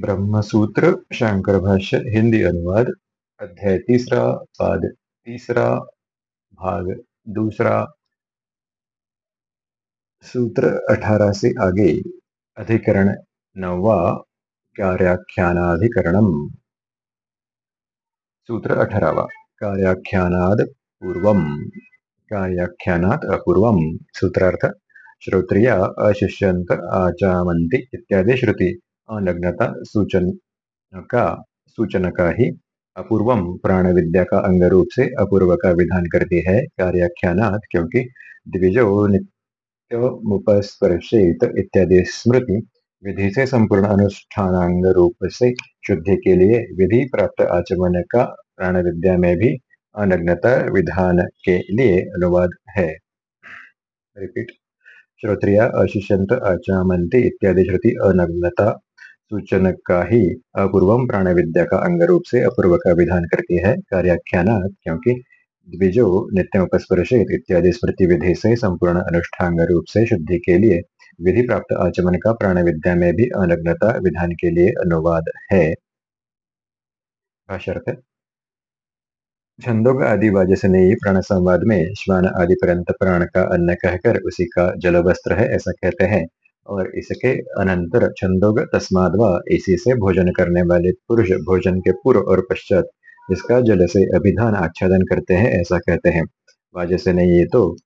ब्रह्मसूत्र, शंकर भाष्य, हिंदी अनुवाद, अध्याय तीसरा, पाद तीसरा, भाग दूसरा। सूत्र अठारह से आगे, अधिकरण नौवा, कार्याख्यानाधिकरणम। सूत्र अठारहवा, कार्याख्यानाद पूर्वम। कार्याख्यानात अपूर्वम। सूत्रार्थ, श्रोत्रिया अशिष्यंत आचामंती इत्यादि श्रुति। अनग्नता सूचन का सूचन का ही अपूर्वम प्राण विद्या का अंग रूप से अपूर्व का विधान करती है कार्याख्यानात, क्योंकि द्विजो नित्यमुपस्पर्शित इत्यादि स्मृति विधि से संपूर्ण अनुष्ठानांग रूप से शुद्धि के लिए विधि प्राप्त आचमन का प्राण विद्या में भी अनग्नता विधान के लिए अनुवाद है। रिपीट श्रोत्रिया, अशिष्यंत, आचामंती इत्यादि श्रुति अनग्नता सूचन का ही अपूर्वम प्राण विद्या का अंग रूप से अपूर्व का विधान करती है कार्याख्याना क्योंकि द्विजो नित्य उपस्पर्शित इत्यादि स्मृति विधि से संपूर्ण अनुष्ठांग रूप से शुद्धि के लिए विधि प्राप्त आचमन का प्राण विद्या में भी अनग्नता विधान के लिए अनुवाद है। छंदोग आदि वाजसनेयी प्राण संवाद में श्वान आदि पर्यंत प्राण का अन्न कहकर उसी का जल वस्त्र है ऐसा कहते हैं। और इसके अनंतर छंदोग तस्माद व इसी से भोजन करने वाले पुरुष भोजन के पूर्व और पश्चात इसका जल से अभिधान आच्छादन करते हैं, ऐसा कहते हैं। वाजस नहीं ये तो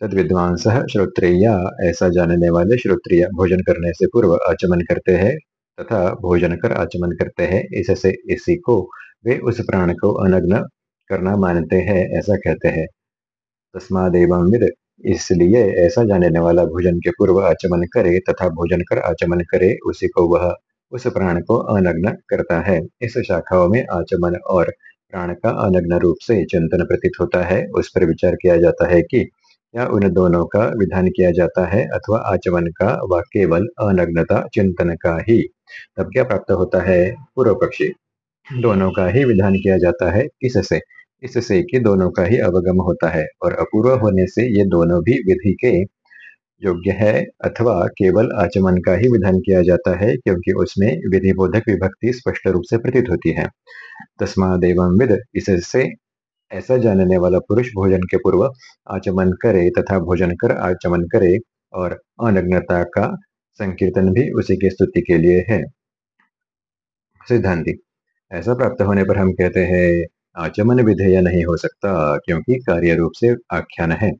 तद विद्वांस श्रोत्रिया, ऐसा जानने वाले श्रोत्रिया भोजन करने से पूर्व आचमन करते हैं तथा भोजन कर आचमन करते हैं। इससे इसी को वे उस प्राण को अनग्न करना मानते हैं, ऐसा कहते हैं। तस्मादेव विद इसलिए ऐसा जानने वाला भोजन के पूर्व आचमन करे तथा भोजन कर आचमन करे, उसी को वह उस प्राण को अनग्न करता है। इस शाखाओं में आचमन और प्राण का अनग्न रूप से चिंतन प्रतीत होता है। उस पर विचार किया जाता है कि या उन दोनों का विधान किया जाता है अथवा आचमन का व केवल अनग्नता चिंतन का ही। तब क्या प्राप्त होता है? पूर्व पक्षी। दोनों का ही विधान किया जाता है। इससे इससे कि दोनों का ही अवगम होता है और अपूर्व होने से ये दोनों भी विधि के योग्य है अथवा केवल आचमन का ही विधान किया जाता है क्योंकि उसमें विधि बोधक विभक्ति स्पष्ट रूप से प्रतीत होती है। तस्मादेव विद, इससे ऐसा जानने वाला पुरुष भोजन के पूर्व आचमन करे तथा भोजन कर आचमन करे और अनग्नता का संकीर्तन भी उसी की स्तुति के लिए है। सिद्धांति, ऐसा प्राप्त होने पर हम कहते हैं आचमन विधेय नहीं हो सकता, क्योंकि कार्य रूप से आख्यान है।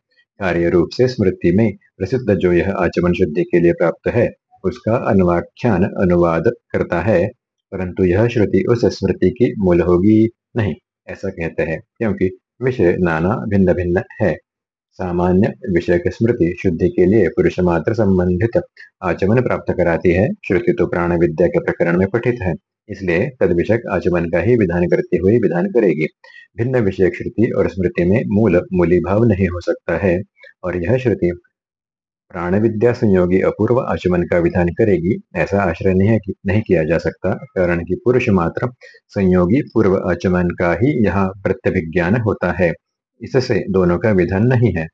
कार्य रूप से स्मृति में प्रसिद्ध जो यह आचमन शुद्धि के लिए प्राप्त है, उसका अनुवाख्यान अनुवाद करता है, परंतु यह श्रुति उस स्मृति की मूल होगी नहीं, ऐसा कहते हैं, क्योंकि विषय नाना भिन्न भिन्न है। सामान्य विषय की स्मृति शुद्धि के लिए पुरुष मात्र संबंधित आचमन प्राप्त कराती है। श्रुति तो प्राण विद्या के प्रकरण में पठित है इसलिए तद विषय आचमन का ही विधान करते हुए विधान करेगी। भिन्न विषय श्रुति और स्मृति में मूल मूली भाव नहीं हो सकता है और यह श्रुति प्राण विद्या संयोगी अपूर्व आचमन का विधान करेगी ऐसा आश्रय नहीं, कि, नहीं किया जा सकता कारण कि पुरुष मात्र संयोगी पूर्व आचमन का ही यहाँ प्रत्यभिज्ञान होता है। इससे दोनों का विधान नहीं है।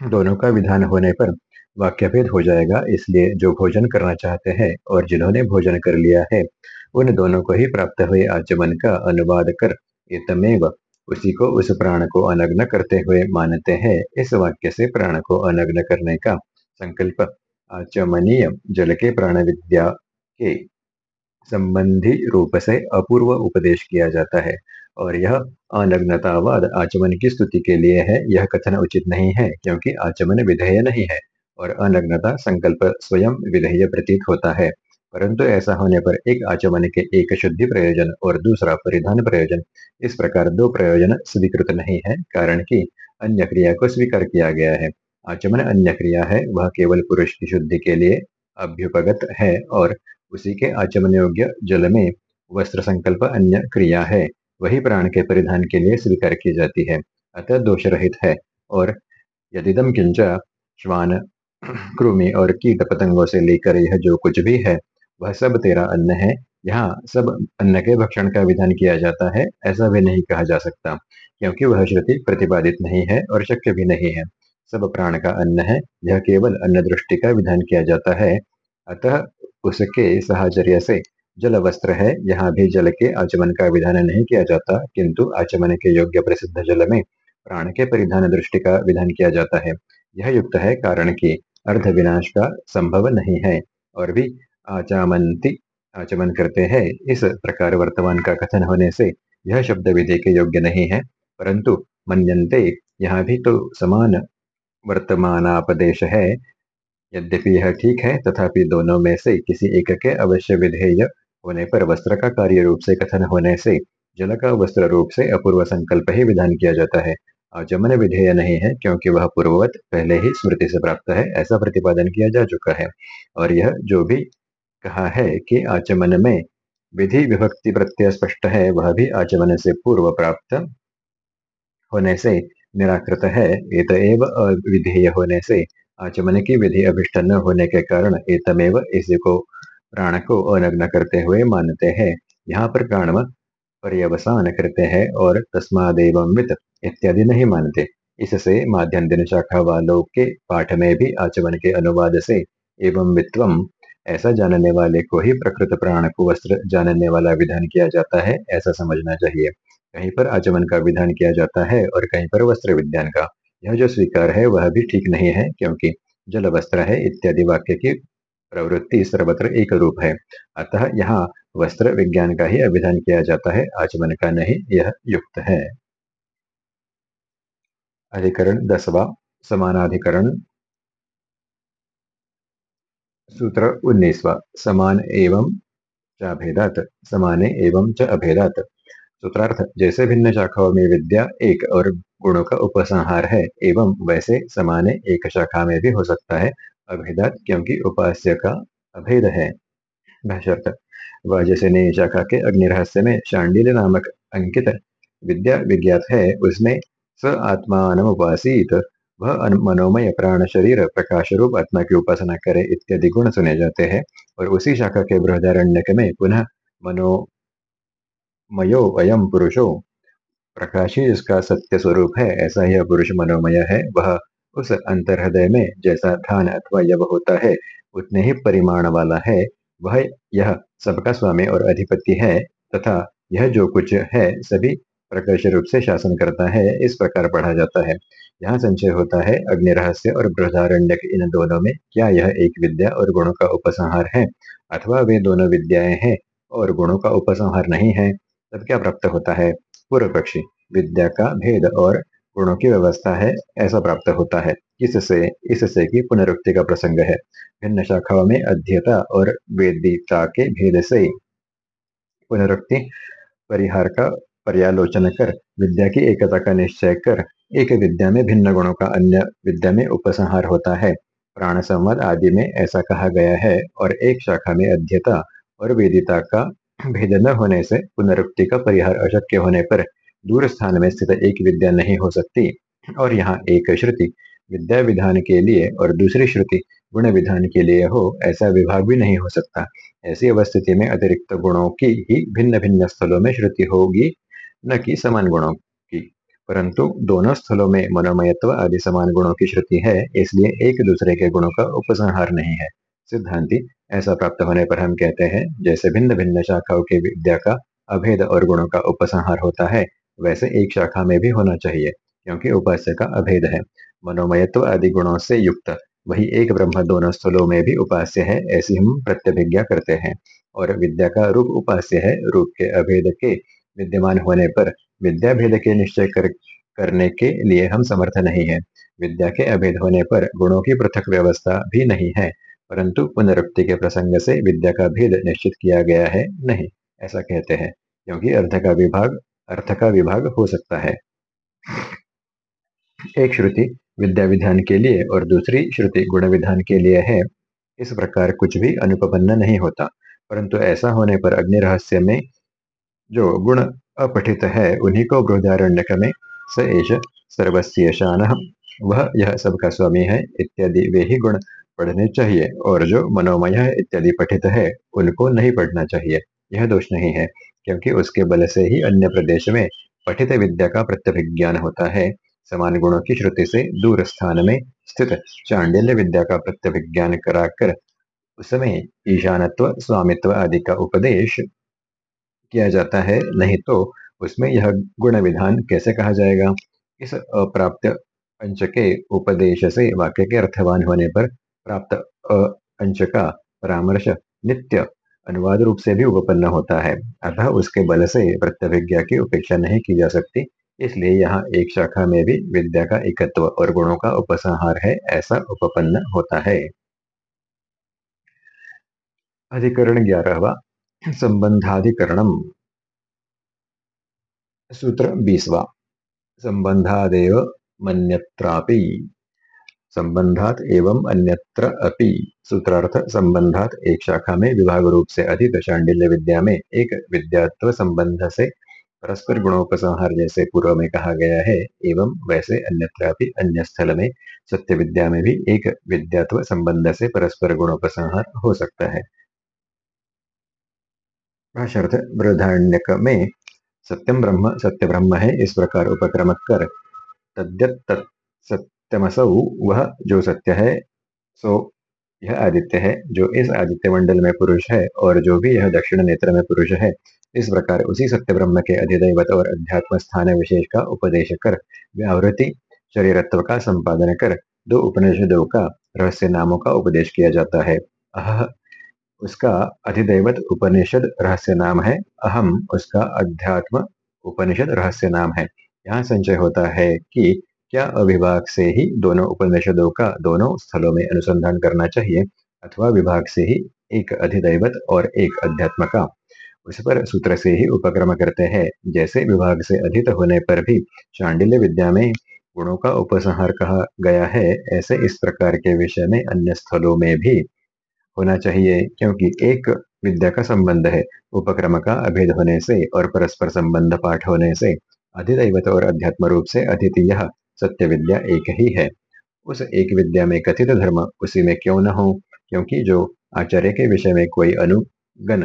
दोनों का विधान होने पर वाक्यभेद हो जाएगा, इसलिए जो भोजन करना चाहते हैं और जिन्होंने भोजन कर लिया है, उन दोनों को ही प्राप्त हुए आचमन का अनुवाद कर इतमेव उसी को उस प्राण को अनग्न करते हुए मानते हैं। इस वाक्य से प्राण को अनग्न करने का संकल्प आचमनीय जल के प्राण विद्या के संबंधी रूप से अपूर्व उपदेश किया जाता है। और यह अनग्नतावाद आचमन की स्तुति के लिए है। यह कथन उचित नहीं है, क्योंकि आचमन विधेय नहीं है और अनग्नता संकल्प स्वयं विधेय प्रतीत होता है। परंतु ऐसा होने पर एक आचमन के एक शुद्धि प्रयोजन और दूसरा परिधान प्रयोजन, इस प्रकार दो प्रयोजन स्वीकृत नहीं है, कारण कि अन्य क्रिया को स्वीकार किया गया है। आचमन अन्य क्रिया है, वह केवल पुरुष की शुद्धि के लिए अभ्युपगत है और उसी के आचमन योग्य जल में वस्त्र संकल्प अन्य क्रिया है। वही प्राण के परिधान के लिए स्वीकार की जाती है, अतः दोष रहित है। और यदिदम किंच श्वान कृमि और कीट पतंगों से लेकर यह जो कुछ भी है, वह सब तेरा अन्न है। यहाँ सब अन्न के भक्षण का विधान किया जाता है, ऐसा भी नहीं कहा जा सकता, क्योंकि वह श्रुति प्रतिपादित नहीं है और शक्य भी नहीं है। सब प्राण का अन्न है, यह केवल अन्न दृष्टि का विधान किया जाता है, अतः उसके साहचर्य से जल वस्त्र है। यहाँ भी जल के आचमन का विधान नहीं किया जाता, किंतु आचमन के योग्य प्रसिद्ध जल में प्राण के परिधान दृष्टि का विधान किया जाता है। यह युक्त है कारण कि अर्ध विनाश का संभव नहीं है, और भी आचामंती आचमन करते हैं। इस प्रकार वर्तमान का कथन होने से यह शब्द विधि के योग्य नहीं है, परंतु मनते यहाँ भी तो समान वर्तमानापदेश है। यद्यपि यह ठीक है, तथापि दोनों में से किसी एक के अवश्य विधेय होने पर वस्त्र का कार्य रूप से कथन होने से, जल का वस्त्र रूप से अपूर्व संकल्प ही विधान किया जाता है। आचमन विधेय नहीं है, क्योंकि वह पूर्ववत, पहले ही स्मृति से प्राप्त है, ऐसा प्रतिपादन किया जा चुका है। और यह जो भी कहा है कि आचमन में विधि विभक्ति प्रत्यय स्पष्ट है, वह भी आचमन से पूर्व प्राप्त होने से निराकृत है। इत एव अविधेय होने से आचमन की विधि अभिष्ट न होने के कारण एतमेव इसी को प्राण को अनग्न करते हुए मानते हैं। यहाँ पर प्राण पर्यवसान करते हैं और तस्मादेव इत्यादि नहीं मानते। इससे माध्यम दिन शाखा वालों के पाठ में भी आचमन के अनुवाद से एवं वित्वम ऐसा जानने वाले को ही प्रकृत प्राण को वस्त्र जानने वाला विधान किया जाता है, ऐसा समझना चाहिए। कहीं पर आचमन का विधान किया जाता है और कहीं पर वस्त्र विज्ञान का। यह जो स्वीकार है, वह भी ठीक नहीं है, क्योंकि जल वस्त्र है इत्यादि वाक्य की प्रवृत्ति सर्वत्र एक रूप है। अतः यहाँ वस्त्र विज्ञान का ही अभिधान किया जाता है, आचमन का नहीं, यह युक्त है। अधिकरण दसवा, समानाधिकरण। सूत्र उन्नीसवा, समान एवं च अभेदात, समाने एवं च अभेदात। सूत्रार्थ, जैसे भिन्न शाखाओं में विद्या एक और गुणों का उपसंहार है, एवं वैसे समाने एक शाखा में भी हो सकता है। अभेदात क्योंकि उपास्य का अभेद है। जैसे नई शाखा के अग्निरहस्य में शांडिल नामक अंकित विद्या विज्ञात है उसमें स आत्मान उपासित, वह मनोमय प्राण शरीर प्रकाश रूप आत्मा की उपासना करे इत्यादि गुण सुने जाते हैं, और उसी शाखा के बृहदारण्य में पुनः मनो मयो अयम पुरुषो। प्रकाशी जिसका सत्य स्वरूप है, ऐसा यह पुरुष मनोमय है, वह उस अंतर्हृदय में जैसा धान अथवा यव होता है, उतने ही परिमाण वाला है। वह यह सबका स्वामी और अधिपति है तथा यह जो कुछ है, सभी प्रकर्ष रूप से शासन करता है, इस प्रकार पढ़ा जाता है। यहाँ संचय होता है, अग्नि रहस्य और बृहदारण्य इन दोनों में क्या यह एक विद्या और गुणों का उपसंहार है? अथवा वे दोनों विद्याएँ हैं और गुणों का उपसंहार नहीं है, तब क्या प्राप्त होता है? पूर्व पक्षी, विद्या का भेद और गुणों की व्यवस्था है, ऐसा प्राप्त होता है। इससे इससे की पुनरुक्ति का प्रसंग है। भिन्न शाखाओं में अध्यता और वेदिता के भेद से पुनरुक्ति, परिहार का पर्यालोचन कर, विद्या की एकता का निश्चय कर, एक विद्या में भिन्न गुणों का अन्य विद्या में उपसंहार होता है। प्राण संवाद आदि में ऐसा कहा गया है और एक शाखा में अध्यता और वेदिता का भेद न होने से पुनरुक्ति का परिहार अशक्य होने पर दूर स्थान में स्थित एक विद्या नहीं हो सकती। और यहाँ एक श्रुति, विद्या विधान के लिए और दूसरी श्रुति, गुण विधान के लिए हो, ऐसा विभाग भी नहीं हो सकता। ऐसी अवस्थिति में अतिरिक्त गुणों की ही भिन्न भिन्न स्थलों में श्रुति होगी, न कि समान गुणों की। परंतु दोनों स्थलों में मनोमयत्व आदि समान गुणों की श्रुति है, इसलिए एक दूसरे के गुणों का उपसंहार नहीं है। सिद्धांति ऐसा प्राप्त होने पर हम कहते हैं, जैसे भिन्न भिन्न शाखाओं की विद्या का अभेद और गुणों का उपसंहार होता है वैसे एक शाखा में भी होना चाहिए क्योंकि उपास्य का अभेद है। मनोमयत्व आदि गुणों से युक्त वही एक ब्रह्म दोनों स्थलों में भी उपास्य है ऐसी हम प्रत्यभिज्ञा करते हैं। और विद्या का रूप उपास्य है रूप के अभेद के विद्यमान होने पर विद्या भेद के निश्चय कर, करने के लिए हम समर्थ नहीं है। विद्या के अभेद होने पर गुणों की पृथक व्यवस्था भी नहीं है परंतु पुनरुक्ति के प्रसंग से विद्या का भेद निश्चित किया गया है नहीं ऐसा कहते हैं क्योंकि अर्थ का विभाग अर्थ का विभाग हो सकता है। एक श्रुति विद्या विधान के लिए और दूसरी श्रुति गुण विधान के लिए है। इस प्रकार कुछ भी अनुपन्न नहीं होता, परंतु ऐसा होने पर अग्नि रहस्य में जो गुण अपठित है, उन्हीं को बृहदारण्य में स एश सर्वस्व शान वह यह सबका स्वामी है, इत्यादि वे ही गुण पढ़ने चाहिए, और जो मनोमय इत्यादि पठित है, उनको नहीं पढ़ना चाहिए। यह दोष नहीं है। क्योंकि उसके बल से ही अन्य प्रदेश में पठित विद्या का प्रत्यभिज्ञान होता है। समान गुणों की श्रुति से दूर स्थान में स्थित चांडिल्य विद्या का प्रत्यभिज्ञान कराकर उस समय ईशानत्व, स्वामित्व आदि का उपदेश किया जाता है। नहीं तो उसमें यह गुण विधान कैसे कहा जाएगा? इस अप्राप्त अंश के उपदेश से वाक्य के अर्थवान होने पर प्राप्त अंश का परामर्श नित्य अनुवाद रूप से भी उपपन्न होता है। अतः उसके बल से प्रत्यभिज्ञा की उपेक्षा नहीं की जा सकती। इसलिए यहाँ एक शाखा में भी विद्या का एकत्व और गुणों का उपसंहार है, ऐसा उपपन्न होता है। अधिकरण ग्यारहवा, संबंधाधिकरणम। सूत्र बीसवा, संबंधादेव मन्यत्रापि। संबंधात एवं अन्यत्र अपि। सूत्रार्थ, संबंधात एक शाखा में विभाग रूप से अधिक, शांडिल्य विद्या में एक विद्यात्व संबंध से परस्पर गुणोपसंहार जैसे पूर्व में कहा गया है। एवं वैसे अन्यत्रापि अन्य स्थल में सत्य विद्या में भी एक विद्यात्व संबंध से परस्पर गुणोपसंहार हो सकता है। भाषार्थ बृहदारण्यक में सत्यम ब्रह्म सत्य ब्रह्म है, इस प्रकार उपक्रम कर। तद्यत सत्यमसौ वह जो सत्य है, सो यह आदित्य है, जो इस आदित्य मंडल में पुरुष है और जो भी यह दक्षिण नेत्र में पुरुष है, इस प्रकार उसी सत्य ब्रह्म के अधिदैवत और अध्यात्म स्थान विशेष का उपदेश कर, व्यावृति, शरीरत्व का संपादन कर, दो उपनिषदों का रहस्य नामों का उपदेश किया जाता है। अह, उसका अधिदैवत उपनिषद रहस्य नाम है, अहम, उसका अध्यात्म उपनिषद रहस्य नाम है। यहाँ संचय होता है कि क्या अविभाग से ही दोनों उपनिषदों का दोनों स्थलों में अनुसंधान करना चाहिए? अथवा विभाग से ही एक अधिदैवत और एक अध्यात्म का? उस पर सूत्र से ही उपक्रम करते हैं। जैसे विभाग से अधित होने पर भी चांडिल्य विद्या में गुणों का उपसंहार कहा गया है, ऐसे इस प्रकार के विषय में अन्य स्थलों में भी होना चाहिए, क्योंकि एक विद्या का संबंध है, उपक्रम का अभेद होने से और परस्पर संबंध पाठ होने से। अधिदैवत और अध्यात्म रूप से अधित यह सत्य विद्या एक ही है। उस एक विद्या में कथित धर्म उसी में क्यों न हो? क्योंकि जो आचार्य के विषय में कोई अनुगण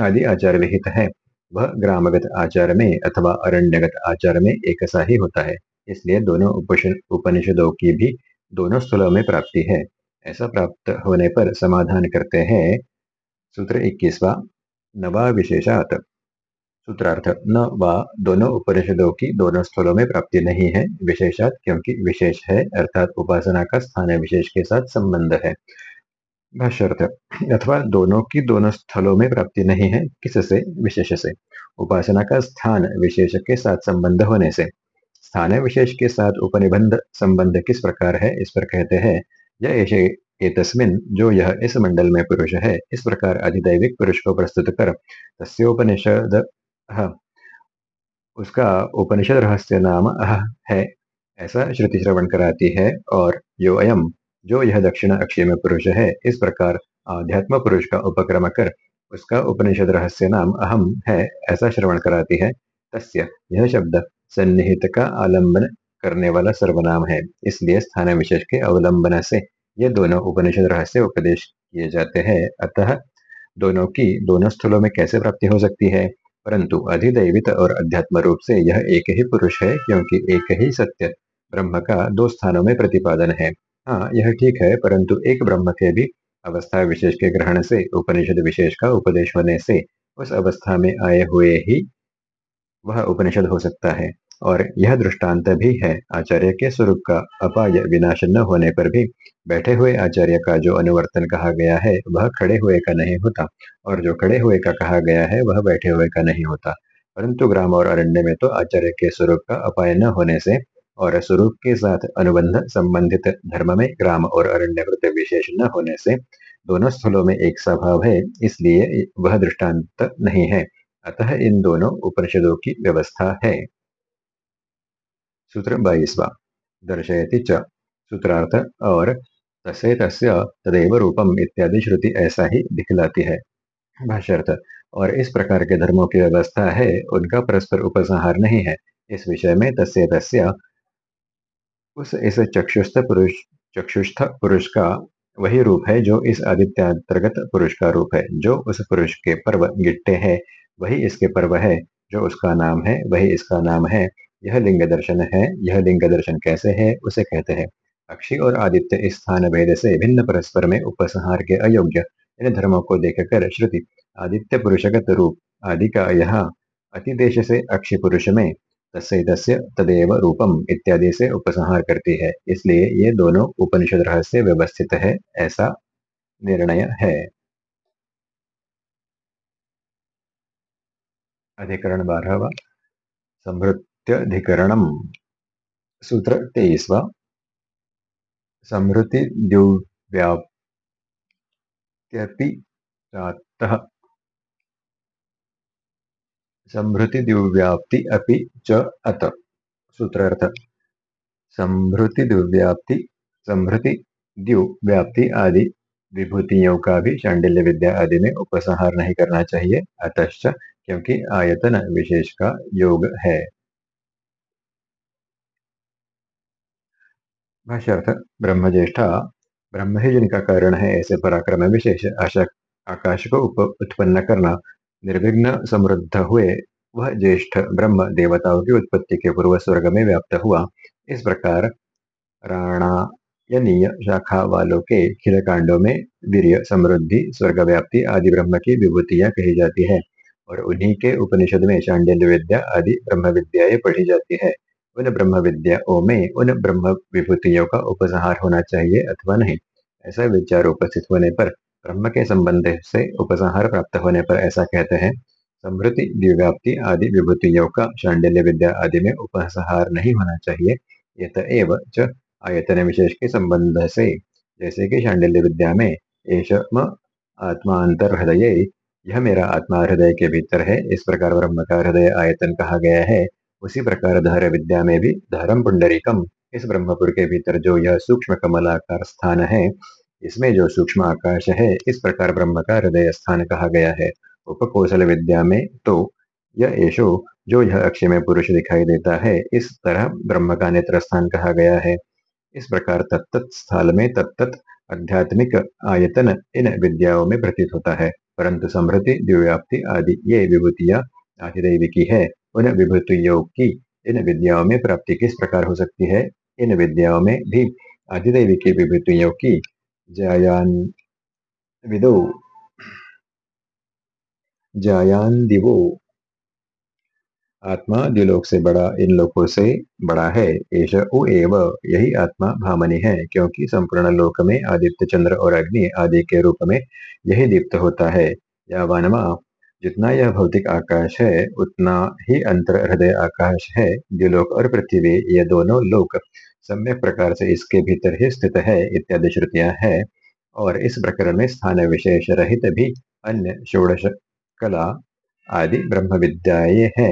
आदि आचार विहित है, वह ग्रामगत आचार में अथवा अरण्यगत आचार में एक सा ही होता है। इसलिए दोनों उपनिषदों की भी दोनों स्थलों में प्राप्ति है। ऐसा प्राप्त होने पर समाधान करते हैं। सूत्र इक्कीसवा नवा विशेषात सूत्रार्थ, न वा दोनों उपनिषदों की दोनों स्थलों में प्राप्ति नहीं है, विशेषात क्योंकि विशेष है, अर्थात उपासना का स्थान विशेष के साथ संबंध है। भाष्यर्थ, अथवा दोनों की दोनों स्थलों में प्राप्ति नहीं है, किससे? विशेष से। उपासना का स्थान विशेष के साथ संबंध होने से। स्थान विशेष के साथ उपनिबंध संबंध किस प्रकार है, इस पर कहते हैं, यह तस्मिन जो यह इस मंडल में पुरुष है, इस प्रकार अधिदैविक पुरुष को प्रस्तुत कर तस्ोपनिषद उसका उपनिषद रहस्य नाम अह है, ऐसा श्रुति श्रवण कराती है, और यो अयम, जो यह दक्षिण अक्षय में पुरुष है, इस प्रकार आध्यात्म पुरुष का उपक्रम कर उसका उपनिषद रहस्य नाम अहम है, ऐसा श्रवण कराती है। तस्य यह शब्द सन्निहित का आलंबन करने वाला सर्वनाम है, इसलिए स्थान विशेष के अवलंबन से ये दोनों उपनिषद रहस्य उपदेश किए जाते हैं। अतः दोनों की, दोनों स्थलों में कैसे प्राप्ति हो सकती है? परंतु अधिदैवित और अध्यात्म रूप से यह एक ही पुरुष है, क्योंकि एक ही सत्य, ब्रह्म का दो स्थानों में प्रतिपादन है। हाँ यह ठीक है, परंतु एक ब्रह्म के भी अवस्था विशेष के ग्रहण से, उपनिषद विशेष का उपदेश होने से, उस अवस्था में आए हुए ही वह उपनिषद हो सकता है। और यह दृष्टांत भी है आचार्य के स्वरूप का। अपाय विनाश न होने पर भी बैठे हुए आचार्य का जो अनुवर्तन कहा गया है, वह खड़े हुए का नहीं होता और जो खड़े हुए का कहा गया है, वह बैठे हुए का नहीं होता। परंतु ग्राम और अरण्य में तो आचार्य के स्वरूप का अपाय न होने से और स्वरूप के साथ अनुबंध संबंधित धर्म में ग्राम और अरण्य प्रति विशेष न होने से दोनों स्थलों में एक स्वभाव है, इसलिए वह दृष्टांत नहीं है। अतः इन दोनों उपनिषदों की व्यवस्था है। सूत्र बाईसवा दर्शयति च। सूत्रार्थ, और तसे तस्य तदेव रूपम इत्यादि श्रुति ऐसा ही दिखलाती है। भाष्यर्थ, और इस प्रकार के धर्मों की व्यवस्था है, उनका परस्पर उपसंहार नहीं है। इस विषय में तस्य तस्य उस इस चक्षुस्थ पुरुष चक्षुस्थ पुरुष का वही रूप है जो इस आदित्यांतर्गत पुरुष का रूप है, जो उस पुरुष के पर्व गिट्टे है। वही इसके पर्व है जो उसका नाम है, वही इसका नाम है यह लिंग दर्शन है, यह लिंग दर्शन कैसे है, उसे कहते हैं। अक्षी और आदित्य स्थान भेद से भिन्न परस्पर में उपसंहार के अयोग्य। इन धर्मों को देखकर श्रुति, आदित्य पुरुषगत रूप, आदि का यह अतिदेश से अक्षी पुरुष में तस्य तस्य तदेव रूपम इत्यादि से उपसंहार करती है। इसलिए ये दोनों उपनिषद रहस्य व्यवस्थित है, ऐसा निर्णय है। अधिकरण बारहवा संभृत्यधिकरणम सूत्र तेईसवा। संभृति द्युव्याप्त्यपि चातः संभृति द्युव्याप्ति अपि च अत सूत्रार्थ। संभृति द्युव्याप्ति संभृति द्युव्याप्ति आदि विभूतियों का भी शांडिल्य विद्या आदि में उपसंहार नहीं करना चाहिए। अतश्च क्योंकि आयतन विशेष का योग है। भाष्यर्थ ब्रह्म ज्येष्ठा ब्रह्म ही जिनका कारण है ऐसे पराक्रम विशेष आकाश को उप, उत्पन्न करना निर्विघ्न समृद्ध हुए वह ज्येष्ठ ब्रह्म देवताओं की उत्पत्ति के पूर्व स्वर्ग में व्याप्त हुआ। इस प्रकार राणायनीय शाखा वालों के खिल कांडों में वीर्य समृद्धि स्वर्ग व्याप्ति आदि ब्रह्म की विभूतियाँ कही जाती है और उन्हीं के उपनिषद में शांडिल्य विद्या आदि ब्रह्म विद्याएँ पढ़ी जाती है। उन ब्रह्म विद्याओं में उन ब्रह्म विभूतियों का उपसंहार होना चाहिए अथवा नहीं? ऐसा विचार उपस्थित होने पर, ब्रह्म के संबंध से उपसंहार प्राप्त होने पर ऐसा कहते हैं, समृद्धि दिव्याप्ति आदि विभूतियों का शांडिल्य विद्या आदि में उपसंहार नहीं होना चाहिए। यत एव च आयतन विशेष के संबंध से। जैसे कि शांडिल्य विद्या में एश आत्मांतर हृदय, यह मेरा आत्मा हृदय के भीतर है। इस प्रकार ब्रह्म का हृदय आयतन कहा गया है। उसी प्रकार धर विद्या में भी धर्म पुंडरीकम। इस ब्रह्मपुर के भीतर जो यह सूक्ष्म कमलाकार स्थान है, इसमें जो सूक्ष्म आकाश है, इस प्रकार ब्रह्म का हृदय स्थान कहा गया है। उपकोशल विद्या में तो यह यशो जो यह अक्षय में पुरुष दिखाई देता है, इस तरह ब्रह्म का नेत्र स्थान कहा गया है। इस प्रकार तत्त स्थल में तत्त आध्यात्मिक आयतन इन विद्याओं में प्रतीत होता है, परंतु समृद्धि दिव्याप्ति आदि, ये विभूतियाँ की है। उन विभूत विभूतियों की, इन विद्याओं में प्राप्ति किस प्रकार हो सकती है? इन विद्याओं में भी आदिदेवी की विभूतियों की जायान विदो। जायान दिवो। आत्मा दिलोक से बड़ा, इन लोकों से बड़ा है। एव, यही आत्मा भामनी है, क्योंकि संपूर्ण लोक में आदित्य चंद्र और अग्नि आदि के रूप में यही दीप्त होता है। या वनमा जितना यह भौतिक आकाश है, उतना ही अंतर हृदय आकाश है द्युलोक और पृथ्वी, ये दोनों लोक सम्यक प्रकार से इसके भीतर ही स्थित है, इत्यादि श्रुतियाँ है। और इस प्रकरण में स्थान विशेष रहित भी अन्य षोड़श कला आदि ब्रह्म विद्याएँ है।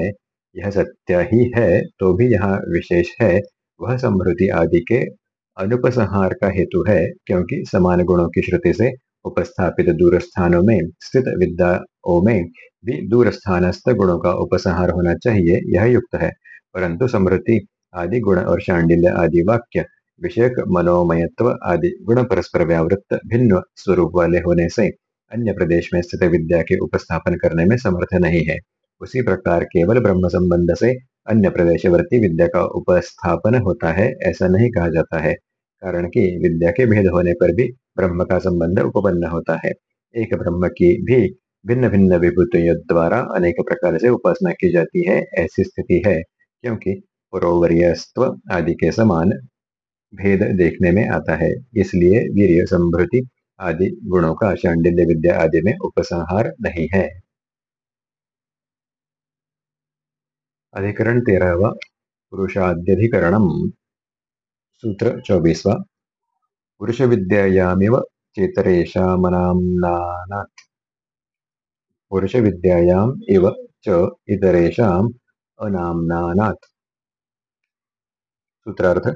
यह सत्य ही है तो भी यहाँ विशेष है। वह समृद्धि आदि के अनुपसंहार का हेतु है, क्योंकि समान गुणों की श्रुति से उपस्थापित दूर स्थानों में स्थित विद्याओं में भी दूर स्थानस्थ गुणों का उपसंहार होना चाहिए, यह युक्त है। परंतु समृद्धि, आदि गुण और शांडिल्य आदि वाक्य, विषयक मनोमयत्व आदि गुण परस्पर व्यावृत्त, भिन्न स्वरूप वाले होने से अन्य प्रदेश में स्थित विद्या के उपस्थापन करने में समर्थ नहीं है। उसी प्रकार केवल ब्रह्म संबंध से अन्य प्रदेशवर्ती विद्या का उपस्थापन होता है, ऐसा नहीं कहा जाता है। कारण कि विद्या के भेद होने पर भी ब्रह्म का संबंध उपपन्न होता है। एक ब्रह्म की भी भिन्न भिन्न विभूतियों द्वारा अनेक प्रकार से उपासना की जाती है, ऐसी स्थिति है, क्योंकि पुरोवर्यस्व आदि के समान भेद देखने में आता है। इसलिए वीर संभृति आदि गुणों का शांडिल्य विद्या आदि में उपसंहार नहीं है। अधिकरण तेरहवा पुरुषाद्यधिकरणम सूत्र चौबीसवा पुरुष विद्यायामिव चेतरेषामनाम्नानात् पुरुष विद्यायाम इव च इतरेषाम अनाम्नानात्। सूत्रार्थ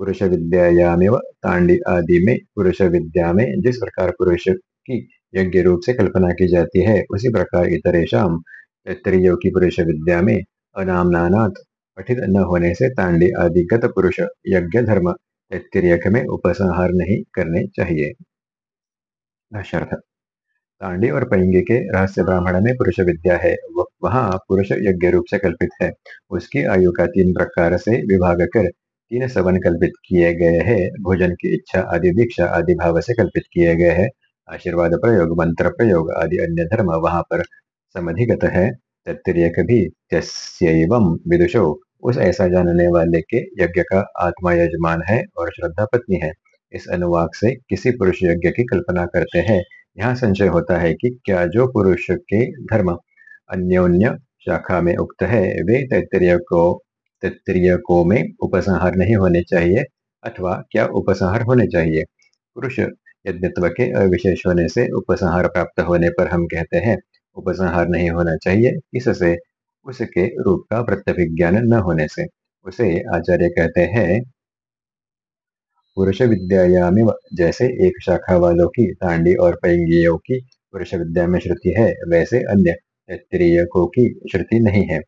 पुरुष विद्यायामिव तांडी आदि में पुरुष विद्या में जिस प्रकार पुरुष की यज्ञ रूप से कल्पना की जाती है। उसी प्रकार इतरेशम तैतरीयों की पुरुष विद्या में अनामनानाथ पठित न होने से तांडी आदि गत पुरुष यज्ञ धर्म तैतरीयक में उपसंहार नहीं करने चाहिए तांडी और पैंगे के रहस्य ब्राह्मण में पुरुष विद्या है। वहाँ पुरुष यज्ञ रूप से कल्पित है। उसकी आयु का तीन प्रकार से विभाग कर तीन सवन कल्पित किए गए हैं। भोजन की इच्छा आदि, दीक्षा आदि भाव से कल्पित किए गए हैं। आशीर्वाद प्रयोग, मंत्र प्रयोग आदि अन्य धर्म वहाँ पर समधिगत है। तत्तिरियक भी त्यस्यैवं विदुषो उस ऐसा जानने वाले के यज्ञ का आत्मा यजमान है और श्रद्धा पत्नी है। इस अनुवाक से किसी पुरुष यज्ञ की कल्पना करते हैं। यहाँ संशय होता है कि क्या जो पुरुष के धर्म अन्योन्य शाखा में उक्त है, वे तैतरीय को तैतरीयकों में उपसंहार नहीं होने चाहिए अथवा क्या उपसंहार होने चाहिए? पुरुष यज्ञत्व के अविशेष होने से उपसंहार प्राप्त होने पर हम कहते हैं, उपसंहार नहीं होना चाहिए। इससे उसके रूप का प्रत्यभिज्ञान न होने से, उसे आचार्य कहते हैं, पुरुष विद्यायाम जैसे एक शाखा वालों की तांडी और पैंगियों की पुरुष विद्या में श्रुति है, वैसे अन्य त्रियकों की श्रुति नहीं है।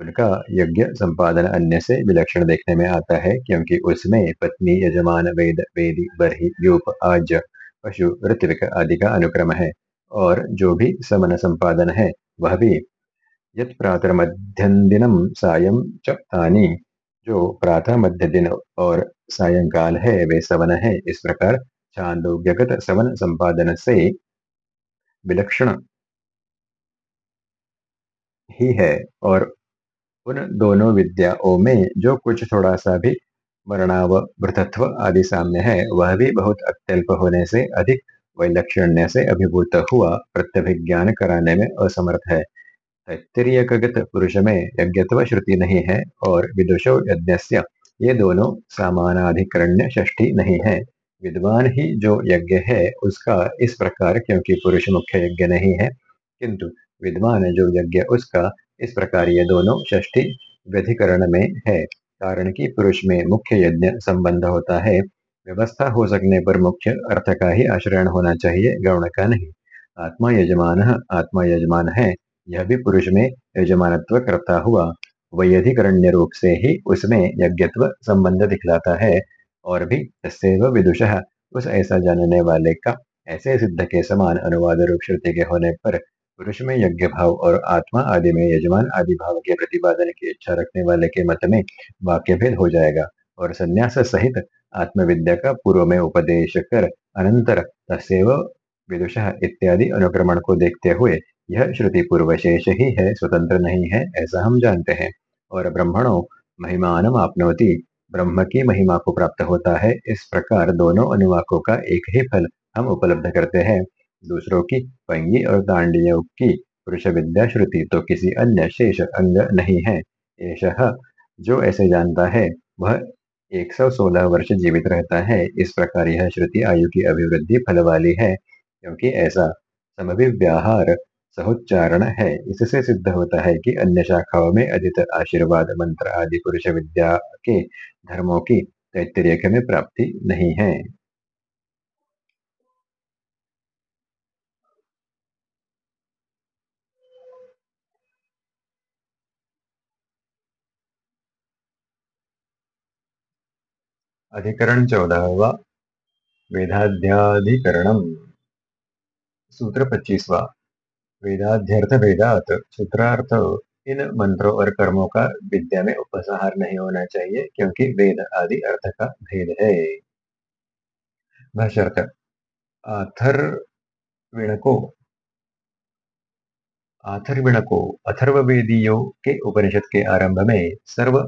उनका यज्ञ संपादन अन्य से विलक्षण देखने में आता है, क्योंकि उसमें पत्नी, यजमान, वेद, वेदी, बरही यूप आज पशु, ऋत्विक आदि का अनुक्रम है, और जो भी समन संपादन है, वह भी यत प्रातर्मध्यन्दिनम सायं च तानि जो प्रातः मध्य दिन और सायंकाल है वे सवन है इस प्रकार छांदोग्यगत सवन संपादन से विलक्षण ही है और उन दोनों विद्याओं में जो कुछ थोड़ा सा भी मरणावृतत्व आदि साम्य है, वह भी बहुत अत्यल्प होने से अधिक वैलक्षण्य से अभिभूत हुआ। प्रत्यभिज्ञान कराने में असमर्थ है। तैत्तिरीयकगत पुरुष में यज्ञत्व श्रुति नहीं है और विदुषो यज्ञस्य। ये दोनों समानाधिकरण्य षष्ठी नहीं है। विद्वान ही जो यज्ञ है, उसका इस प्रकार क्योंकि पुरुष मुख्य यज्ञ नहीं है, किंतु विद्वान जो यज्ञ उसका, इस प्रकार ये दोनों षष्ठी व्यधिकरण में है। कारण कि पुरुष में मुख्य यज्ञ संबंध होता है। व्यवस्था हो सकने पर मुख्य अर्थ का ही आश्रयण होना चाहिए, गौण का नहीं। आत्मा यजमान आत्मा यजमान है। यह भी पुरुष में यजमानत्व करता हुआ वैधिकरण्य रूप से ही उसमें यज्ञत्व संबंध दिखलाता है और भी विदुष। उस ऐसा जानने वाले का ऐसे सिद्ध के समान अनुवाद रूप श्रुति के होने पर पुरुष में यज्ञ भाव और आत्मा आदि में यजमान आदि भाव के प्रतिपादन की इच्छा रखने वाले के मत में वाक्य भेद हो जाएगा और संन्यास सहित आत्मविद्या का पूर्व में उपदेश कर अनंतर तस्व विदुष इत्यादि अनुक्रमण को देखते हुए यह श्रुति पूर्वशेष ही है, स्वतंत्र नहीं है, ऐसा हम जानते हैं। और ब्रह्मणों महिमान आपनोति ब्रह्म की महिमा को प्राप्त होता है। इस प्रकार दोनों अनुवाकों का एक ही फल हम उपलब्ध करते हैं। दूसरों की पंगी और दांडियों की पुरुष विद्या श्रुति तो किसी अन्य शेष अंग नहीं है। ऐसा जो ऐसे जानता है, वह 116 वर्ष जीवित रहता है। इस प्रकार यह श्रुति आयु की अभिवृद्धि फल वाली है, क्योंकि ऐसा समभिव्याहार सहोच्चारण है। इससे सिद्ध होता है कि अन्य शाखाओं में अधित आशीर्वाद, मंत्र आदि पुरुष विद्या के धर्मों की तैतरीय में प्राप्ति नहीं है। अधिकरण चौदहवा वेदाध्याधिकरणम, सूत्र पच्चीसवा। वेदाध्यर्थ वेदात सूत्रार्थ इन मंत्रों और कर्मों का विद्या में उपसंहार नहीं होना चाहिए, क्योंकि वेद आदि अर्थ का भेद है। भाष्यर्थ अथर्विण को अथर्विण को अथर्वेदियों के उपनिषद के आरंभ में सर्व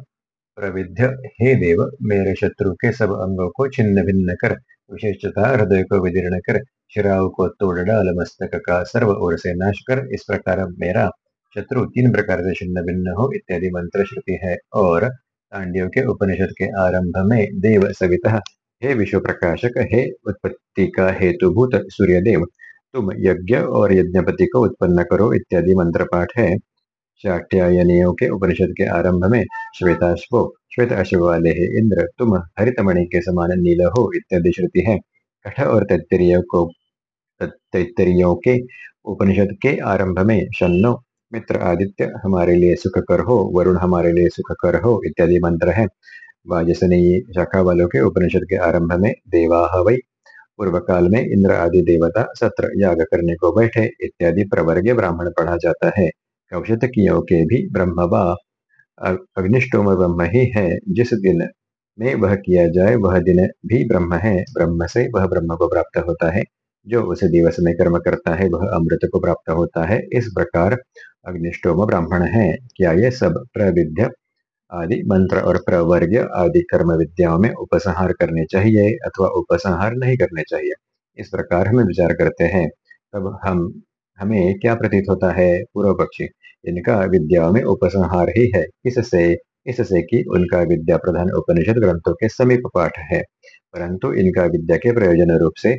प्रविध्य हे देव, मेरे शत्रु के सब अंगों को छिन्न भिन्न कर, विशेषता हृदय को विदीर्ण कर शिराव को तोड़ डाल मस्तक का सर्व ओर से नाश कर इस प्रकार मेरा शत्रु तीन प्रकार से छिन्न भिन्न हो इत्यादि मंत्र श्रुति है और तांडियों के उपनिषद के आरंभ में देव सविता हे विश्व प्रकाशक हे उत्पत्ति का हेतुभूत सूर्यदेव तुम यज्ञ और यज्ञपति को उत्पन्न करो इत्यादि मंत्र पाठ है शाक्यायनियों के उपनिषद के आरंभ में श्वेताश्वो श्वेत अश्व वाले हे इंद्र तुम हरितमणि के समान नील हो इत्यादि श्रुति है कठ और तैतरीय को तैतरीयों के उपनिषद के आरंभ में शनो मित्र आदित्य हमारे लिए सुख कर हो, वरुण हमारे लिए सुख कर हो, इत्यादि मंत्र है। वाजसनी शाखा वालों के उपनिषद के आरंभ में, देवा वै। पूर्व काल में इंद्र आदि देवता सत्र याग करने को बैठे, इत्यादि प्रवर्ग ब्राह्मण पढ़ा जाता है। कौशतकियों के भी ब्रह्म व अग्निष्टोम ब्रह्म ही है, जिस दिन में वह किया जाए, वह दिन भी ब्रह्म है। ब्रह्म से वह ब्रह्म को प्राप्त होता है। जो उस दिवस में कर्म करता है, वह अमृत को प्राप्त होता है। इस प्रकार अग्निष्टोम ब्राह्मण है। क्या ये सब प्रविध्य आदि मंत्र और प्रवर्ग आदि कर्म विद्याओं में उपसंहार करने चाहिए अथवा उपसंहार नहीं करने चाहिए? इस प्रकार हम विचार करते हैं। तब हम, हमें क्या प्रतीत होता है? पूर्व पक्षी इनका विद्याओं में उपसंहार ही है। किससे? इससे कि उनका विद्या प्रधान उपनिषद ग्रंथों के समीप पाठ है, परंतु इनका विद्या के प्रयोजन रूप से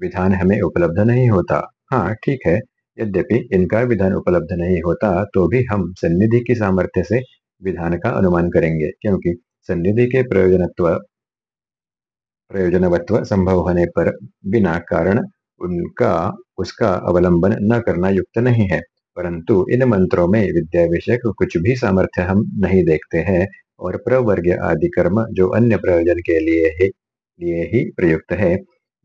विधान हमें उपलब्ध नहीं होता। हाँ ठीक है, यद्यपि इनका विधान उपलब्ध नहीं होता तो भी हम सन्निधि की सामर्थ्य से विधान का अनुमान करेंगे, क्योंकि सन्निधि के प्रयोजनत्व, प्रयोजनवत्व संभव होने पर बिना कारण उनका, उसका अवलंबन न करना युक्त नहीं है। परंतु इन मंत्रों में विद्या विषय कुछ भी सामर्थ्य हम नहीं देखते हैं और प्रवर्ग आदि कर्म जो अन्य प्रयोजन के लिए ही लिए ही प्रयुक्त है,